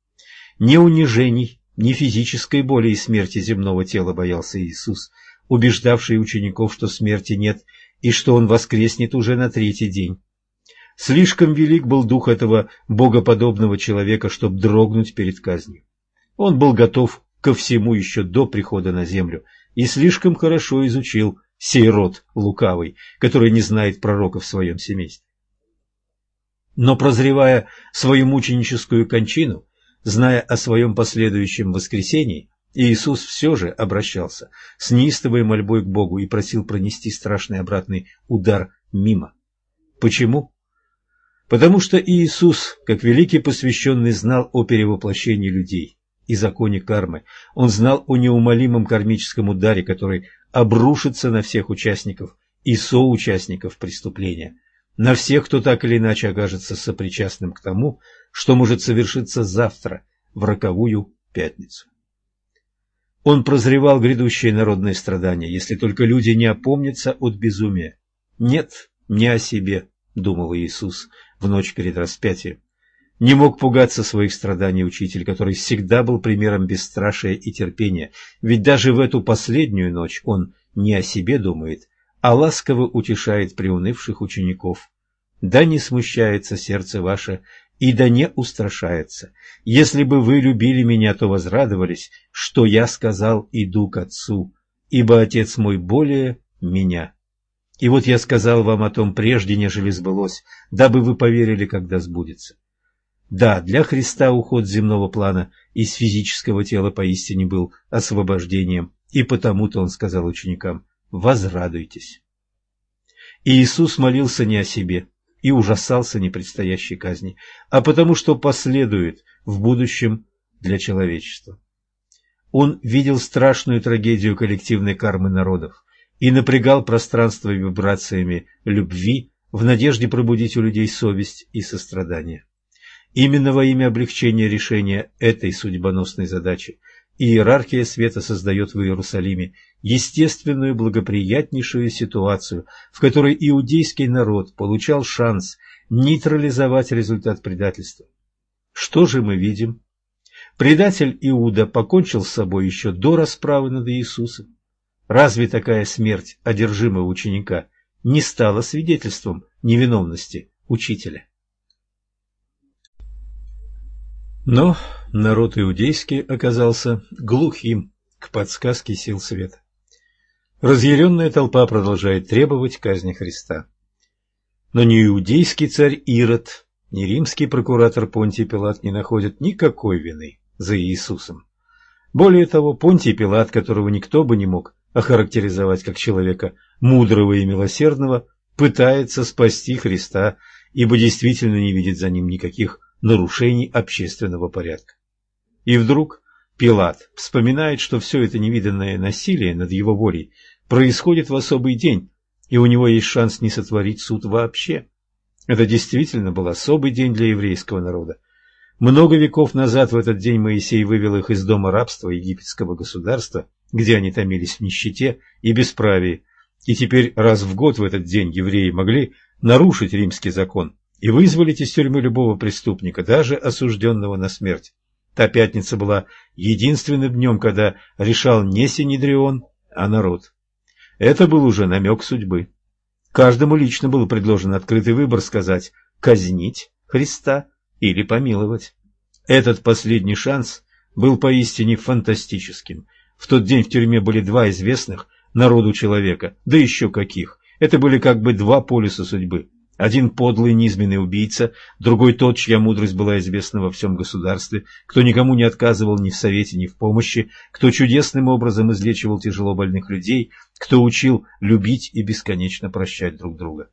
Speaker 2: Ни унижений, ни физической боли и смерти земного тела боялся Иисус, убеждавший учеников, что смерти нет и что Он воскреснет уже на третий день. Слишком велик был дух этого богоподобного человека, чтобы дрогнуть перед казнью. Он был готов ко всему еще до прихода на землю – и слишком хорошо изучил сей род лукавый, который не знает пророка в своем семействе. Но прозревая свою мученическую кончину, зная о своем последующем воскресении, Иисус все же обращался с неистовой мольбой к Богу и просил пронести страшный обратный удар мимо. Почему? Потому что Иисус, как великий посвященный, знал о перевоплощении людей и законе кармы. Он знал о неумолимом кармическом ударе, который обрушится на всех участников и соучастников преступления, на всех, кто так или иначе окажется сопричастным к тому, что может совершиться завтра, в роковую пятницу. Он прозревал грядущие народные страдания, если только люди не опомнятся от безумия. Нет, не о себе, думал Иисус в ночь перед распятием. Не мог пугаться своих страданий учитель, который всегда был примером бесстрашия и терпения, ведь даже в эту последнюю ночь он не о себе думает, а ласково утешает приунывших учеников. Да не смущается сердце ваше, и да не устрашается. Если бы вы любили меня, то возрадовались, что я сказал «иду к Отцу», ибо Отец мой более меня. И вот я сказал вам о том прежде, нежели сбылось, дабы вы поверили, когда сбудется. Да, для Христа уход земного плана из физического тела поистине был освобождением, и потому-то он сказал ученикам «возрадуйтесь». И Иисус молился не о себе и ужасался непредстоящей казни, а потому что последует в будущем для человечества. Он видел страшную трагедию коллективной кармы народов и напрягал пространство вибрациями любви в надежде пробудить у людей совесть и сострадание. Именно во имя облегчения решения этой судьбоносной задачи иерархия света создает в Иерусалиме естественную благоприятнейшую ситуацию, в которой иудейский народ получал шанс нейтрализовать результат предательства. Что же мы видим? Предатель Иуда покончил с собой еще до расправы над Иисусом. Разве такая смерть одержимого ученика не стала свидетельством невиновности учителя? Но народ иудейский оказался глухим к подсказке сил света. Разъяренная толпа продолжает требовать казни Христа. Но ни иудейский царь Ирод, ни римский прокуратор Понтий Пилат не находят никакой вины за Иисусом. Более того, Понтий Пилат, которого никто бы не мог охарактеризовать как человека мудрого и милосердного, пытается спасти Христа, ибо действительно не видит за ним никаких нарушений общественного порядка. И вдруг Пилат вспоминает, что все это невиданное насилие над его волей происходит в особый день, и у него есть шанс не сотворить суд вообще. Это действительно был особый день для еврейского народа. Много веков назад в этот день Моисей вывел их из дома рабства египетского государства, где они томились в нищете и бесправии, и теперь раз в год в этот день евреи могли нарушить римский закон и вызволить из тюрьмы любого преступника, даже осужденного на смерть. Та пятница была единственным днем, когда решал не Синедрион, а народ. Это был уже намек судьбы. Каждому лично был предложен открытый выбор сказать «казнить Христа» или помиловать. Этот последний шанс был поистине фантастическим. В тот день в тюрьме были два известных народу человека, да еще каких. Это были как бы два полюса судьбы. Один подлый низменный убийца, другой тот, чья мудрость была известна во всем государстве, кто никому не отказывал ни в совете, ни в помощи, кто чудесным образом излечивал тяжело больных людей, кто учил любить и бесконечно прощать друг друга.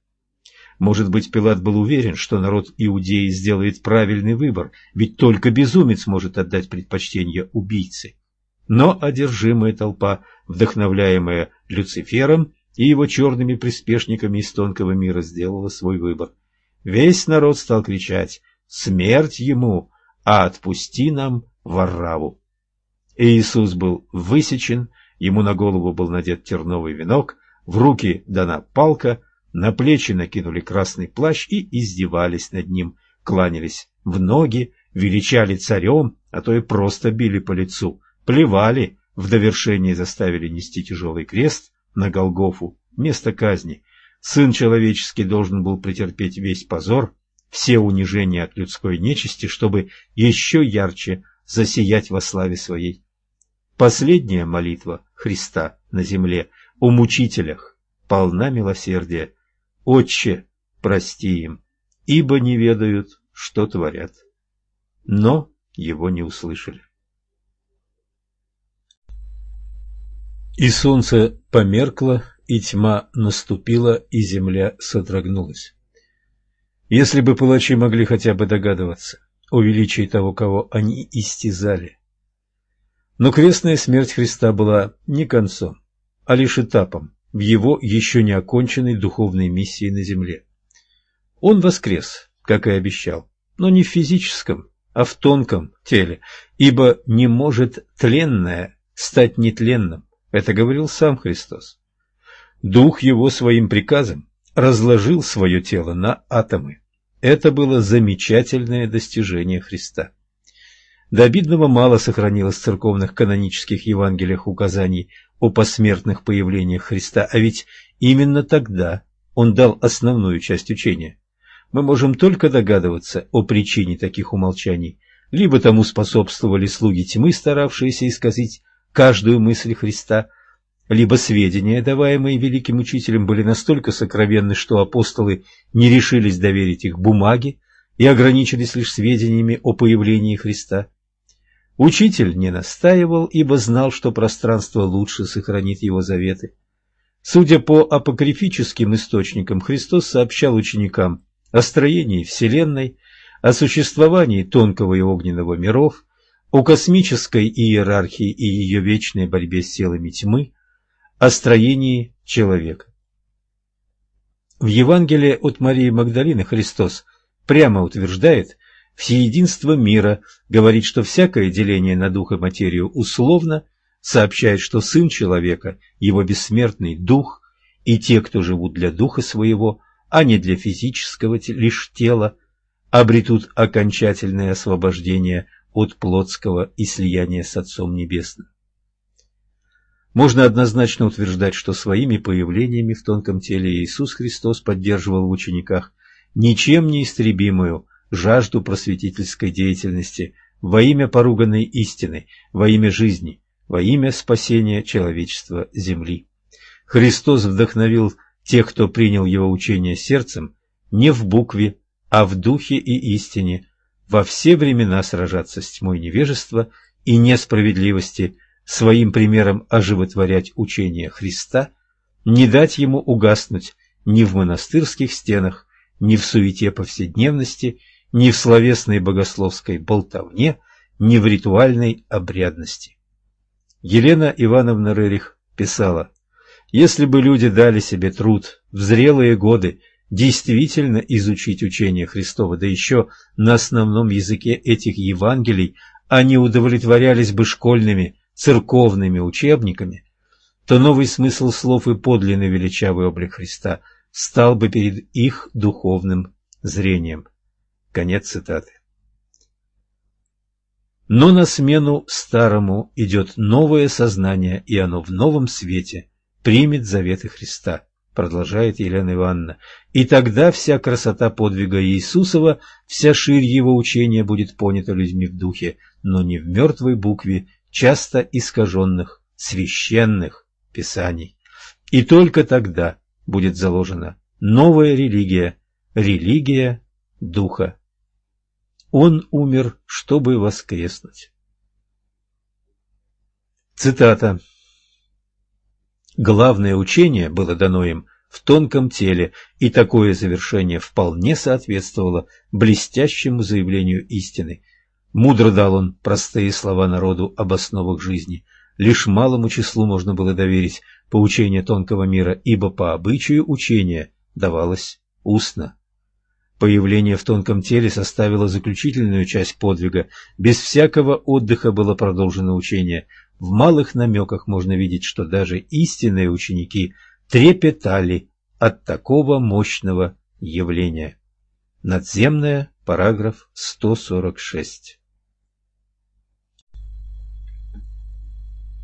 Speaker 2: Может быть, Пилат был уверен, что народ Иудеи сделает правильный выбор, ведь только безумец может отдать предпочтение убийце. Но одержимая толпа, вдохновляемая Люцифером и его черными приспешниками из тонкого мира, сделала свой выбор. Весь народ стал кричать «Смерть ему, а отпусти нам Варраву!» Иисус был высечен, ему на голову был надет терновый венок, в руки дана палка – на плечи накинули красный плащ и издевались над ним, кланялись в ноги, величали царем, а то и просто били по лицу, плевали, в довершении заставили нести тяжелый крест на Голгофу, место казни. Сын человеческий должен был претерпеть весь позор, все унижения от людской нечисти, чтобы еще ярче засиять во славе своей. Последняя молитва Христа на земле о мучителях полна милосердия, Отче, прости им, ибо не ведают, что творят. Но его не услышали. И солнце померкло, и тьма наступила, и земля содрогнулась. Если бы палачи могли хотя бы догадываться о величии того, кого они истязали. Но крестная смерть Христа была не концом, а лишь этапом в его еще не оконченной духовной миссии на земле. Он воскрес, как и обещал, но не в физическом, а в тонком теле, ибо не может тленное стать нетленным. Это говорил сам Христос. Дух его своим приказом разложил свое тело на атомы. Это было замечательное достижение Христа. До обидного мало сохранилось в церковных канонических Евангелиях указаний о посмертных появлениях Христа, а ведь именно тогда он дал основную часть учения. Мы можем только догадываться о причине таких умолчаний, либо тому способствовали слуги тьмы, старавшиеся исказить каждую мысль Христа, либо сведения, даваемые великим учителем, были настолько сокровенны, что апостолы не решились доверить их бумаге и ограничились лишь сведениями о появлении Христа. Учитель не настаивал, ибо знал, что пространство лучше сохранит его заветы. Судя по апокрифическим источникам, Христос сообщал ученикам о строении Вселенной, о существовании тонкого и огненного миров, о космической иерархии и ее вечной борьбе с силами тьмы, о строении человека. В Евангелии от Марии Магдалины Христос прямо утверждает, всеединство мира, говорит, что всякое деление на дух и материю условно, сообщает, что Сын Человека, его бессмертный дух, и те, кто живут для духа своего, а не для физического лишь тела, обретут окончательное освобождение от плотского и слияния с Отцом Небесным. Можно однозначно утверждать, что своими появлениями в тонком теле Иисус Христос поддерживал в учениках ничем не истребимую жажду просветительской деятельности во имя поруганной истины, во имя жизни, во имя спасения человечества Земли. Христос вдохновил тех, кто принял его учение сердцем, не в букве, а в духе и истине, во все времена сражаться с тьмой невежества и несправедливости, своим примером оживотворять учение Христа, не дать ему угаснуть ни в монастырских стенах, ни в суете повседневности, ни в словесной богословской болтовне, ни в ритуальной обрядности. Елена Ивановна Рерих писала, «Если бы люди дали себе труд в зрелые годы действительно изучить учение Христова, да еще на основном языке этих Евангелий, они удовлетворялись бы школьными, церковными учебниками, то новый смысл слов и подлинный величавый облик Христа стал бы перед их духовным зрением. Конец цитаты. Но на смену старому идет новое сознание, и оно в новом свете примет заветы Христа, продолжает Елена Ивановна. И тогда вся красота подвига Иисусова, вся ширь его учения будет понята людьми в духе, но не в мертвой букве, часто искаженных, священных писаний. И только тогда будет заложена новая религия, религия Духа. Он умер, чтобы воскреснуть. Цитата. Главное учение было дано им в тонком теле, и такое завершение вполне соответствовало блестящему заявлению истины. Мудро дал он простые слова народу об основах жизни. Лишь малому числу можно было доверить поучение тонкого мира, ибо по обычаю учения давалось устно. Появление в тонком теле составило заключительную часть подвига. Без всякого отдыха было продолжено учение. В малых намеках можно видеть, что даже истинные ученики трепетали от такого мощного явления. Надземная, параграф 146.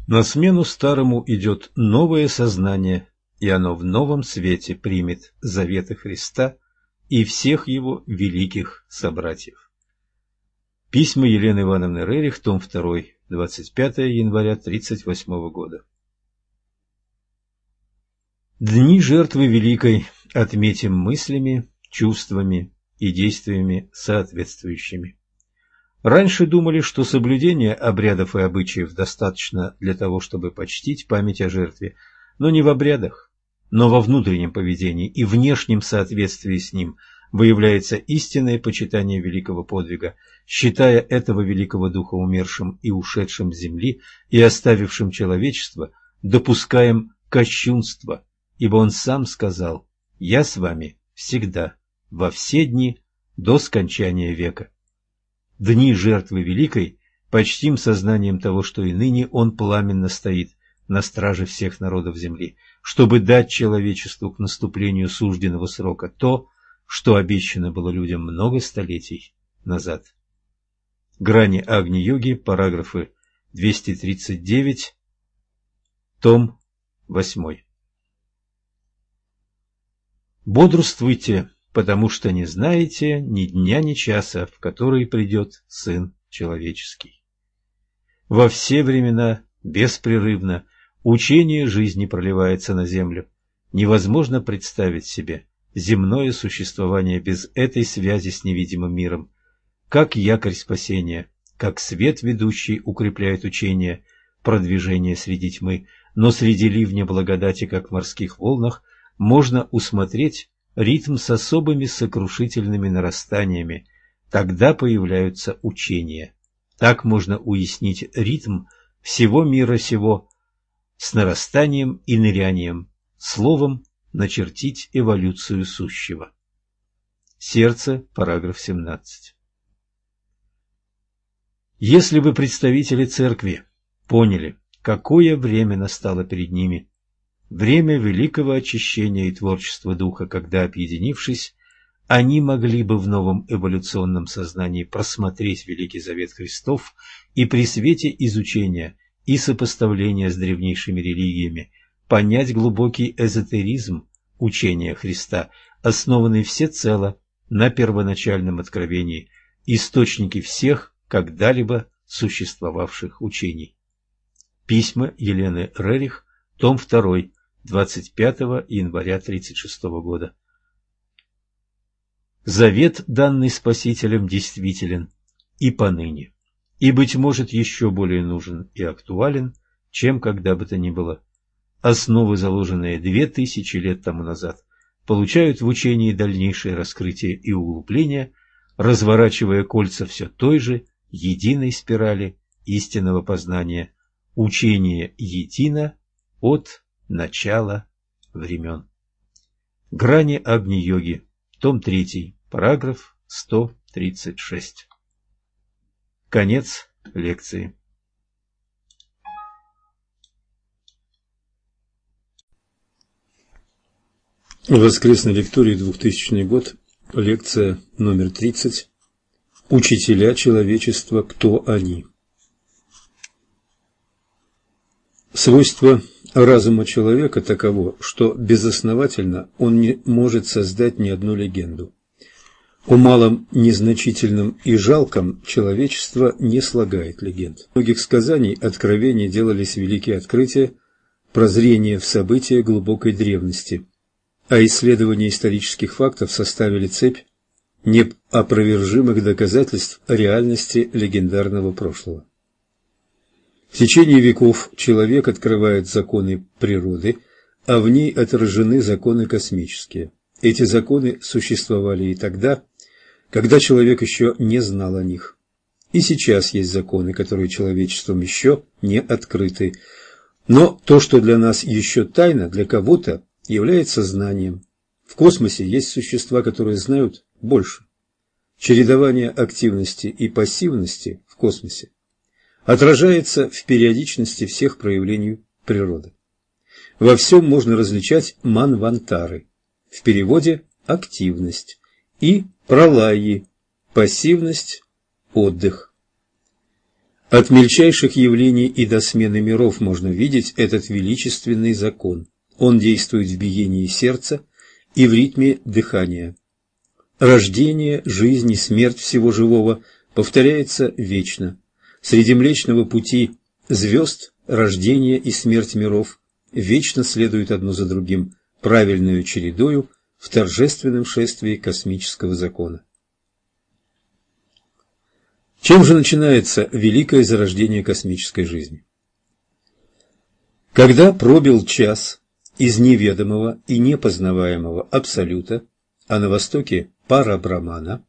Speaker 2: На смену старому идет новое сознание, и оно в новом свете примет заветы Христа – и всех его великих собратьев. Письма Елены Ивановны Рерих, том 2, 25 января 1938 года. Дни жертвы Великой отметим мыслями, чувствами и действиями соответствующими. Раньше думали, что соблюдение обрядов и обычаев достаточно для того, чтобы почтить память о жертве, но не в обрядах, но во внутреннем поведении и внешнем соответствии с ним выявляется истинное почитание великого подвига, считая этого великого духа умершим и ушедшим с земли и оставившим человечество, допускаем кощунство, ибо он сам сказал «Я с вами всегда, во все дни до скончания века». Дни жертвы великой почтим сознанием того, что и ныне он пламенно стоит на страже всех народов земли – чтобы дать человечеству к наступлению сужденного срока то, что обещано было людям много столетий назад. Грани Агни-йоги, параграфы 239, том 8. Бодрствуйте, потому что не знаете ни дня, ни часа, в который придет Сын Человеческий. Во все времена, беспрерывно, Учение жизни проливается на землю. Невозможно представить себе земное существование без этой связи с невидимым миром. Как якорь спасения, как свет ведущий укрепляет учение, продвижение среди тьмы, но среди ливня благодати, как в морских волнах, можно усмотреть ритм с особыми сокрушительными нарастаниями. Тогда появляются учения. Так можно уяснить ритм всего мира сего, с нарастанием и нырянием, словом начертить эволюцию сущего. Сердце, параграф 17. Если бы представители церкви поняли, какое время настало перед ними, время великого очищения и творчества духа, когда, объединившись, они могли бы в новом эволюционном сознании просмотреть Великий Завет Христов и при свете изучения и сопоставления с древнейшими религиями, понять глубокий эзотеризм учения Христа, основанный всецело на первоначальном откровении, источники всех когда-либо существовавших учений. Письма Елены Рерих, том 2, 25 января 1936 года. Завет, данный Спасителем, действителен и поныне и, быть может, еще более нужен и актуален, чем когда бы то ни было. Основы, заложенные две тысячи лет тому назад, получают в учении дальнейшее раскрытие и углубление, разворачивая кольца все той же единой спирали истинного познания, учение едино от начала времен. Грани Агни-йоги. Том 3. Параграф 136. Конец лекции.
Speaker 1: Воскресной лектории 2000 год, лекция номер 30. Учителя человечества, кто они? Свойство разума человека таково, что безосновательно он не может создать ни одну легенду. О малом, незначительном и жалком человечество не слагает легенд. Многих сказаний, откровений делались великие открытия, прозрения в события глубокой древности – а исследования исторических фактов составили цепь неопровержимых доказательств реальности легендарного прошлого. В течение веков человек открывает законы природы, а в ней отражены законы космические. Эти законы существовали и тогда, когда человек еще не знал о них. И сейчас есть законы, которые человечеством еще не открыты. Но то, что для нас еще тайна, для кого-то является знанием. В космосе есть существа, которые знают больше. Чередование активности и пассивности в космосе отражается в периодичности всех проявлений природы. Во всем можно различать манвантары, в переводе «активность», и пролайи – пассивность, отдых. От мельчайших явлений и до смены миров можно видеть этот величественный закон. Он действует в биении сердца и в ритме дыхания. Рождение, жизнь и смерть всего живого повторяется вечно. Среди Млечного Пути звезд рождение и смерть миров вечно следуют одно за другим, правильную чередою в торжественном шествии космического закона. Чем же начинается великое зарождение космической жизни? Когда пробил час, из неведомого и непознаваемого абсолюта, а на востоке парабрамана,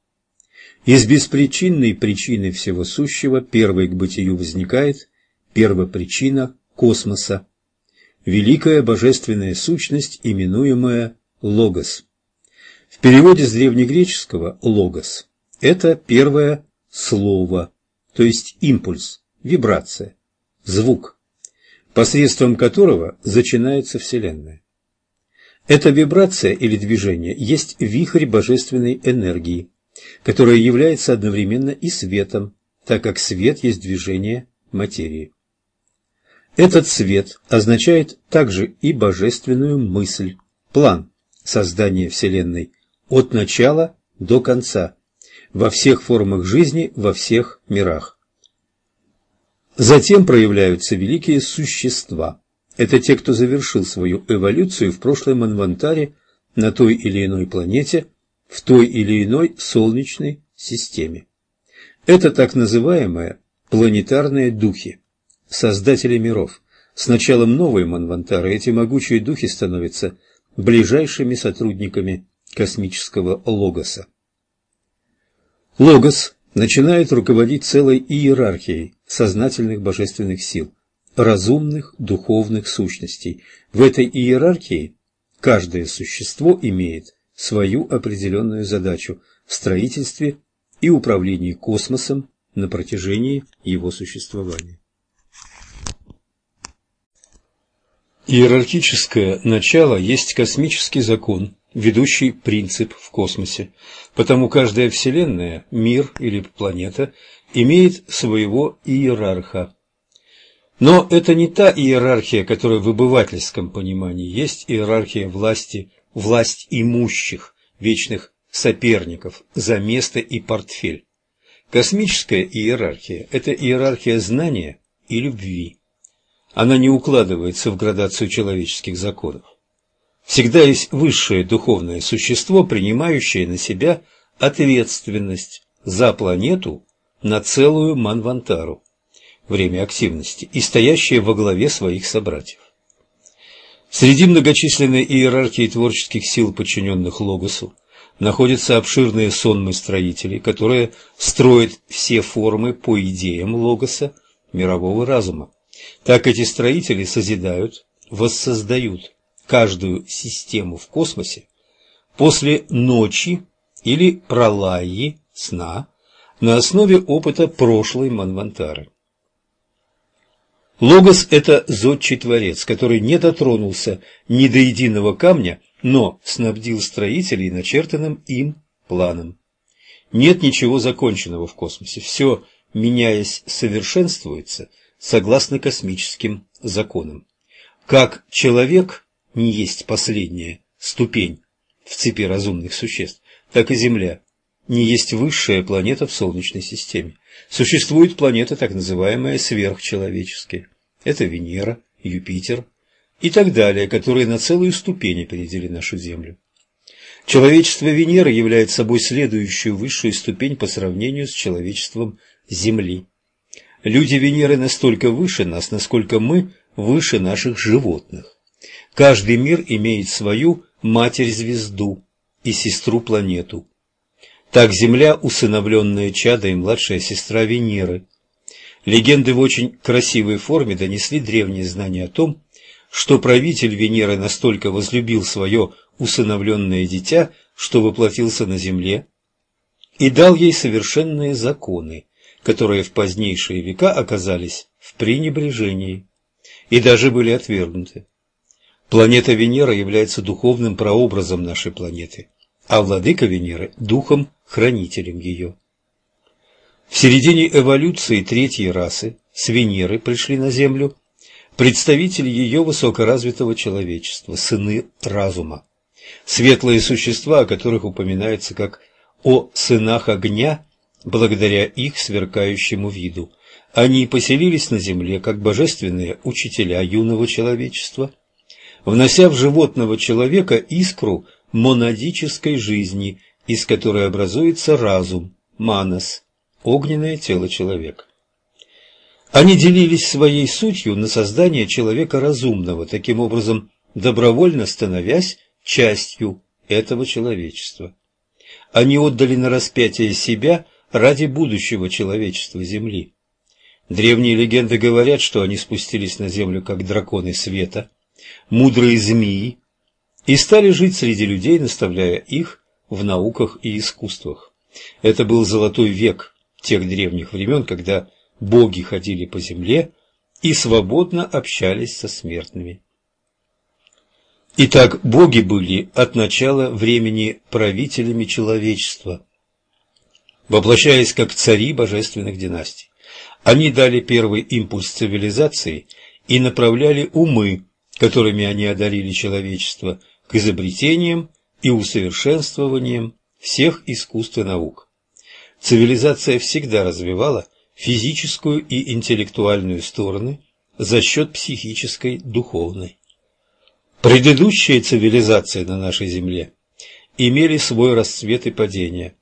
Speaker 1: из беспричинной причины всего сущего первой к бытию возникает первопричина космоса, великая божественная сущность, именуемая Логос. В переводе с древнегреческого «логос» – это первое слово, то есть импульс, вибрация, звук посредством которого зачинается Вселенная. Эта вибрация или движение есть вихрь божественной энергии, которая является одновременно и светом, так как свет есть движение материи. Этот свет означает также и божественную мысль, план создания Вселенной от начала до конца, во всех формах жизни, во всех мирах. Затем проявляются великие существа. Это те, кто завершил свою эволюцию в прошлом Манвантаре на той или иной планете, в той или иной солнечной системе. Это так называемые планетарные духи, создатели миров. С началом новой Манвантары эти могучие духи становятся ближайшими сотрудниками космического логоса. Логос начинает руководить целой иерархией сознательных божественных сил, разумных духовных сущностей. В этой иерархии каждое существо имеет свою определенную задачу в строительстве и управлении космосом на протяжении его существования. Иерархическое начало есть космический закон, ведущий принцип в космосе. Потому каждая Вселенная, мир или планета имеет своего иерарха. Но это не та иерархия, которая в обывательском понимании есть иерархия власти, власть имущих, вечных соперников за место и портфель. Космическая иерархия – это иерархия знания и любви. Она не укладывается в градацию человеческих законов. Всегда есть высшее духовное существо, принимающее на себя ответственность за планету на целую Манвантару, время активности, и стоящее во главе своих собратьев. Среди многочисленной иерархии творческих сил, подчиненных Логосу, находятся обширные сонмы строителей, которые строят все формы по идеям Логоса мирового разума. Так эти строители созидают, воссоздают каждую систему в космосе после ночи или пролайи сна на основе опыта прошлой Манвантары. Логос – это зодчий творец, который не дотронулся ни до единого камня, но снабдил строителей начертанным им планом. Нет ничего законченного в космосе, все, меняясь, совершенствуется согласно космическим законам. Как человек не есть последняя ступень в цепи разумных существ, так и Земля не есть высшая планета в Солнечной системе. Существуют планеты, так называемые сверхчеловеческие. Это Венера, Юпитер и так далее, которые на целую ступень опередили нашу Землю. Человечество Венеры является собой следующую высшую ступень по сравнению с человечеством Земли. Люди Венеры настолько выше нас, насколько мы выше наших животных. Каждый мир имеет свою матерь-звезду и сестру-планету. Так Земля – усыновленная чада и младшая сестра Венеры. Легенды в очень красивой форме донесли древние знания о том, что правитель Венеры настолько возлюбил свое усыновленное дитя, что воплотился на Земле и дал ей совершенные законы, которые в позднейшие века оказались в пренебрежении и даже были отвергнуты. Планета Венера является духовным прообразом нашей планеты, а владыка Венеры – духом-хранителем ее. В середине эволюции третьей расы с Венеры пришли на Землю представители ее высокоразвитого человечества, сыны разума. Светлые существа, о которых упоминается как о сынах огня, благодаря их сверкающему виду. Они поселились на земле как божественные учителя юного человечества, внося в животного человека искру монадической жизни, из которой образуется разум, манас, огненное тело человека. Они делились своей сутью на создание человека разумного, таким образом добровольно становясь частью этого человечества. Они отдали на распятие себя ради будущего человечества Земли. Древние легенды говорят, что они спустились на Землю как драконы света, мудрые змеи, и стали жить среди людей, наставляя их в науках и искусствах. Это был золотой век тех древних времен, когда боги ходили по земле и свободно общались со смертными. Итак, боги были от начала времени правителями человечества, воплощаясь как цари божественных династий. Они дали первый импульс цивилизации и направляли умы, которыми они одарили человечество, к изобретениям и усовершенствованиям всех искусств и наук. Цивилизация всегда развивала физическую и интеллектуальную стороны за счет психической, духовной. Предыдущие цивилизации на нашей Земле имели свой расцвет и падение.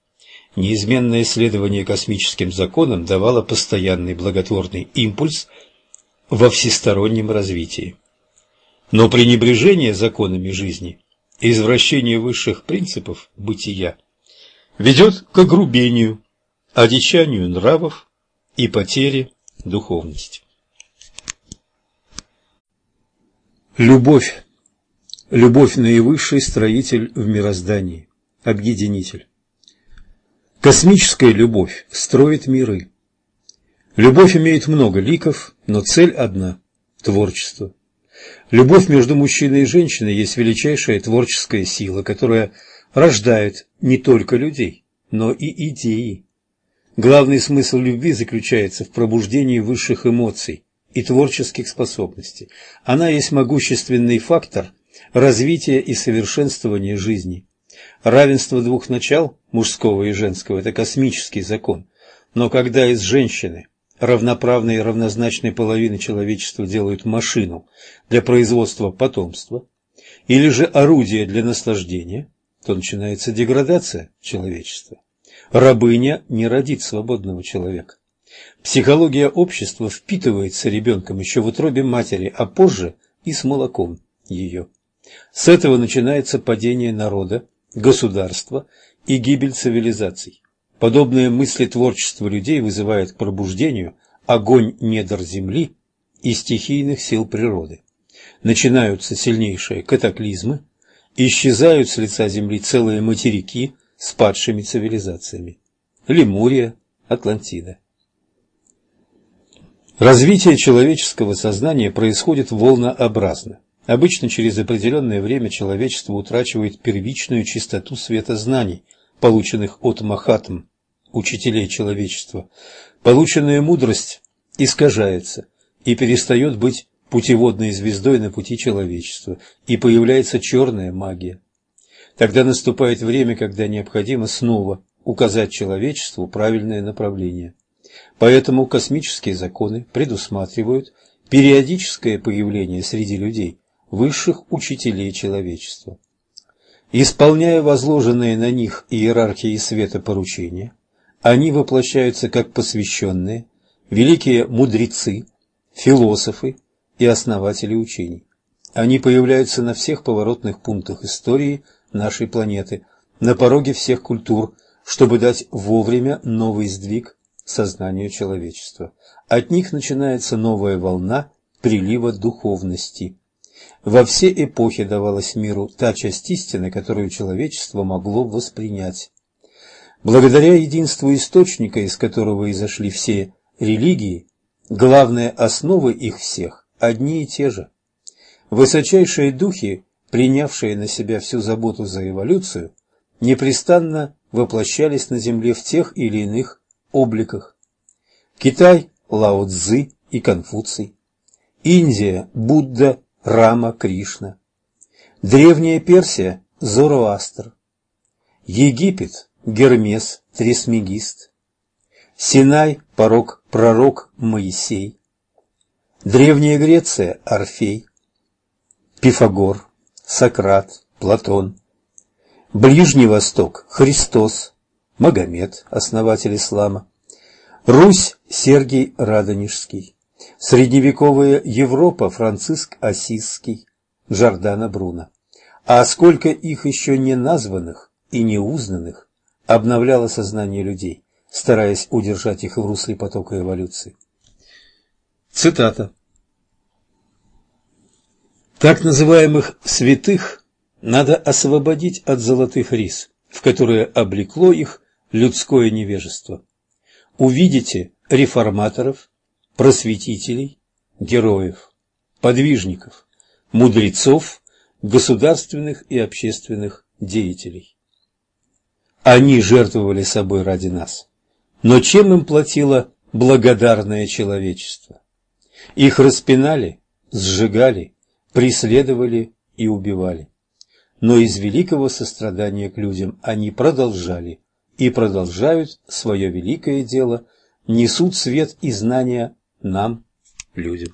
Speaker 1: Неизменное исследование космическим законам давало постоянный благотворный импульс во всестороннем развитии. Но пренебрежение законами жизни извращение высших принципов бытия ведет к огрубению, одичанию нравов и потере духовности. Любовь. Любовь – наивысший строитель в мироздании, объединитель. Космическая любовь строит миры. Любовь имеет много ликов, но цель одна – творчество. Любовь между мужчиной и женщиной есть величайшая творческая сила, которая рождает не только людей, но и идеи. Главный смысл любви заключается в пробуждении высших эмоций и творческих способностей. Она есть могущественный фактор развития и совершенствования жизни. Равенство двух начал, мужского и женского, это космический закон. Но когда из женщины равноправной и равнозначной половины человечества делают машину для производства потомства или же орудие для наслаждения, то начинается деградация человечества. Рабыня не родит свободного человека. Психология общества впитывается ребенком еще в утробе матери, а позже и с молоком ее. С этого начинается падение народа, государства и гибель цивилизаций. Подобные мысли творчества людей вызывают к пробуждению огонь недр земли и стихийных сил природы. Начинаются сильнейшие катаклизмы, исчезают с лица Земли целые материки с падшими цивилизациями. Лемурия, Атлантида. Развитие человеческого сознания происходит волнообразно. Обычно через определенное время человечество утрачивает первичную чистоту света знаний, полученных от Махатм, учителей человечества. Полученная мудрость искажается и перестает быть путеводной звездой на пути человечества, и появляется черная магия. Тогда наступает время, когда необходимо снова указать человечеству правильное направление. Поэтому космические законы предусматривают периодическое появление среди людей высших учителей человечества. Исполняя возложенные на них иерархии света поручения, они воплощаются как посвященные, великие мудрецы, философы и основатели учений. Они появляются на всех поворотных пунктах истории нашей планеты, на пороге всех культур, чтобы дать вовремя новый сдвиг сознанию человечества. От них начинается новая волна прилива духовности. Во все эпохи давалась миру та часть истины, которую человечество могло воспринять. Благодаря единству источника, из которого изошли все религии, главные основы их всех одни и те же. Высочайшие духи, принявшие на себя всю заботу за эволюцию, непрестанно воплощались на Земле в тех или иных обликах. Китай – Лао Цзы и Конфуций. Индия – Будда, Рама, Кришна. Древняя Персия – Зороастр. Египет – Гермес, Трисмегист. Синай – порог, пророк Моисей. Древняя Греция – Орфей. Пифагор, Сократ, Платон. Ближний Восток – Христос, Магомед, основатель ислама. Русь – Сергий Радонежский. Средневековая Европа – Франциск Осисский, Джордано Бруно. А сколько их еще не названных и не обновляло сознание людей, стараясь удержать их в русле потока эволюции. Цитата. Так называемых «святых» надо освободить от золотых рис, в которые облекло их людское невежество. Увидите реформаторов, просветителей, героев, подвижников, мудрецов, государственных и общественных деятелей. Они жертвовали собой ради нас. Но чем им платило благодарное человечество? Их распинали, сжигали, преследовали и убивали но из великого сострадания к людям они продолжали и продолжают свое великое дело, несут свет и знания нам, людям.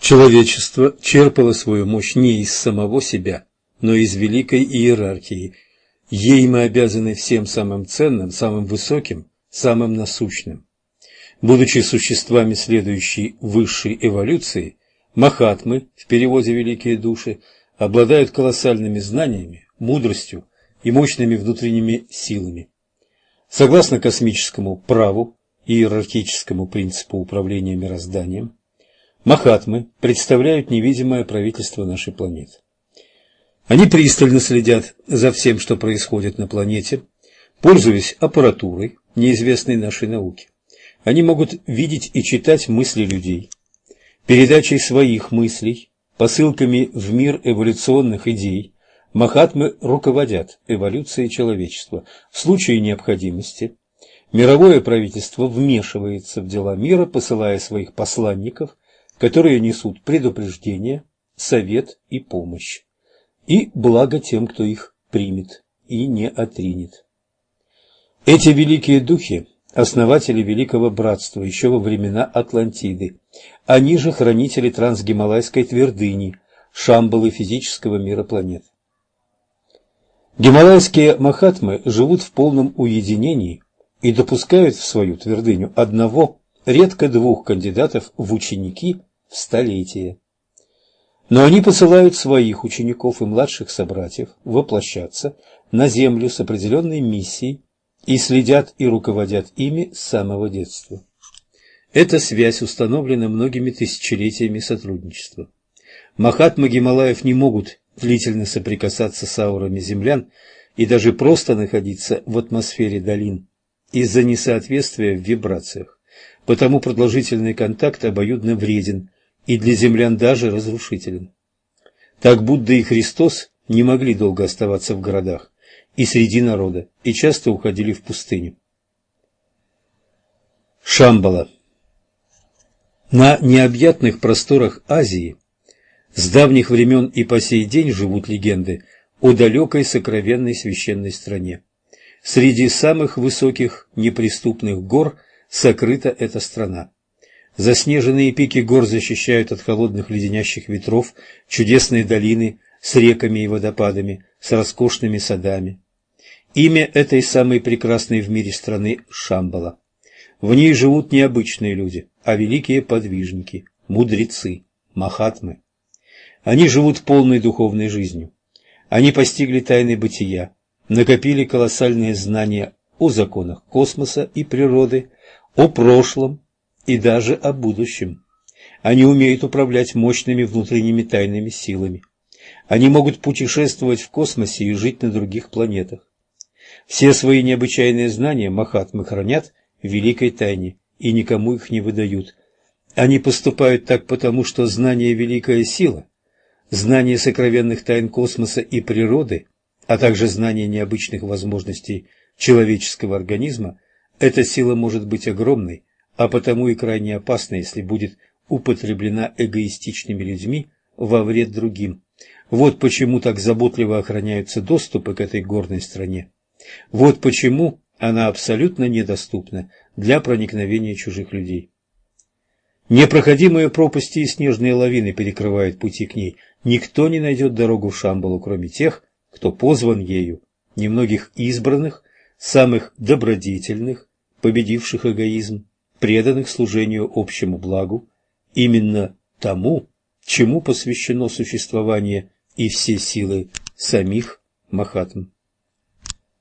Speaker 1: Человечество черпало свою мощь не из самого себя, но из великой иерархии. Ей мы обязаны всем самым ценным, самым высоким, самым насущным. Будучи существами следующей высшей эволюции, Махатмы, в переводе «великие души», обладают колоссальными знаниями, мудростью и мощными внутренними силами. Согласно космическому праву и иерархическому принципу управления мирозданием, Махатмы представляют невидимое правительство нашей планеты. Они пристально следят за всем, что происходит на планете, пользуясь аппаратурой, неизвестной нашей науке. Они могут видеть и читать мысли людей, Передачей своих мыслей, посылками в мир эволюционных идей, Махатмы руководят эволюцией человечества. В случае необходимости мировое правительство вмешивается в дела мира, посылая своих посланников, которые несут предупреждение, совет и помощь, и благо тем, кто их примет и не отринет. Эти великие духи основатели Великого Братства еще во времена Атлантиды. Они же хранители трансгималайской твердыни, шамбалы физического мира планет. Гималайские махатмы живут в полном уединении и допускают в свою твердыню одного, редко двух кандидатов в ученики в столетие. Но они посылают своих учеников и младших собратьев воплощаться на Землю с определенной миссией и следят и руководят ими с самого детства. Эта связь установлена многими тысячелетиями сотрудничества. Махатмы Гималаев не могут длительно соприкасаться с аурами землян и даже просто находиться в атмосфере долин из-за несоответствия в вибрациях. Потому продолжительный контакт обоюдно вреден и для землян даже разрушителен. Так Будда и Христос не могли долго оставаться в городах и среди народа, и часто уходили в пустыню. Шамбала На необъятных просторах Азии с давних времен и по сей день живут легенды о далекой сокровенной священной стране. Среди самых высоких неприступных гор сокрыта эта страна. Заснеженные пики гор защищают от холодных леденящих ветров чудесные долины с реками и водопадами, с роскошными садами. Имя этой самой прекрасной в мире страны – Шамбала. В ней живут не обычные люди, а великие подвижники, мудрецы, махатмы. Они живут полной духовной жизнью. Они постигли тайны бытия, накопили колоссальные знания о законах космоса и природы, о прошлом и даже о будущем. Они умеют управлять мощными внутренними тайными силами. Они могут путешествовать в космосе и жить на других планетах. Все свои необычайные знания Махатмы хранят в великой тайне и никому их не выдают. Они поступают так потому, что знание – великая сила, знание сокровенных тайн космоса и природы, а также знание необычных возможностей человеческого организма – эта сила может быть огромной, а потому и крайне опасна, если будет употреблена эгоистичными людьми во вред другим. Вот почему так заботливо охраняются доступы к этой горной стране. Вот почему она абсолютно недоступна для проникновения чужих людей. Непроходимые пропасти и снежные лавины перекрывают пути к ней. Никто не найдет дорогу в Шамбалу, кроме тех, кто позван ею, немногих избранных, самых добродетельных, победивших эгоизм, преданных служению общему благу, именно тому, чему посвящено существование и все силы самих Махатм.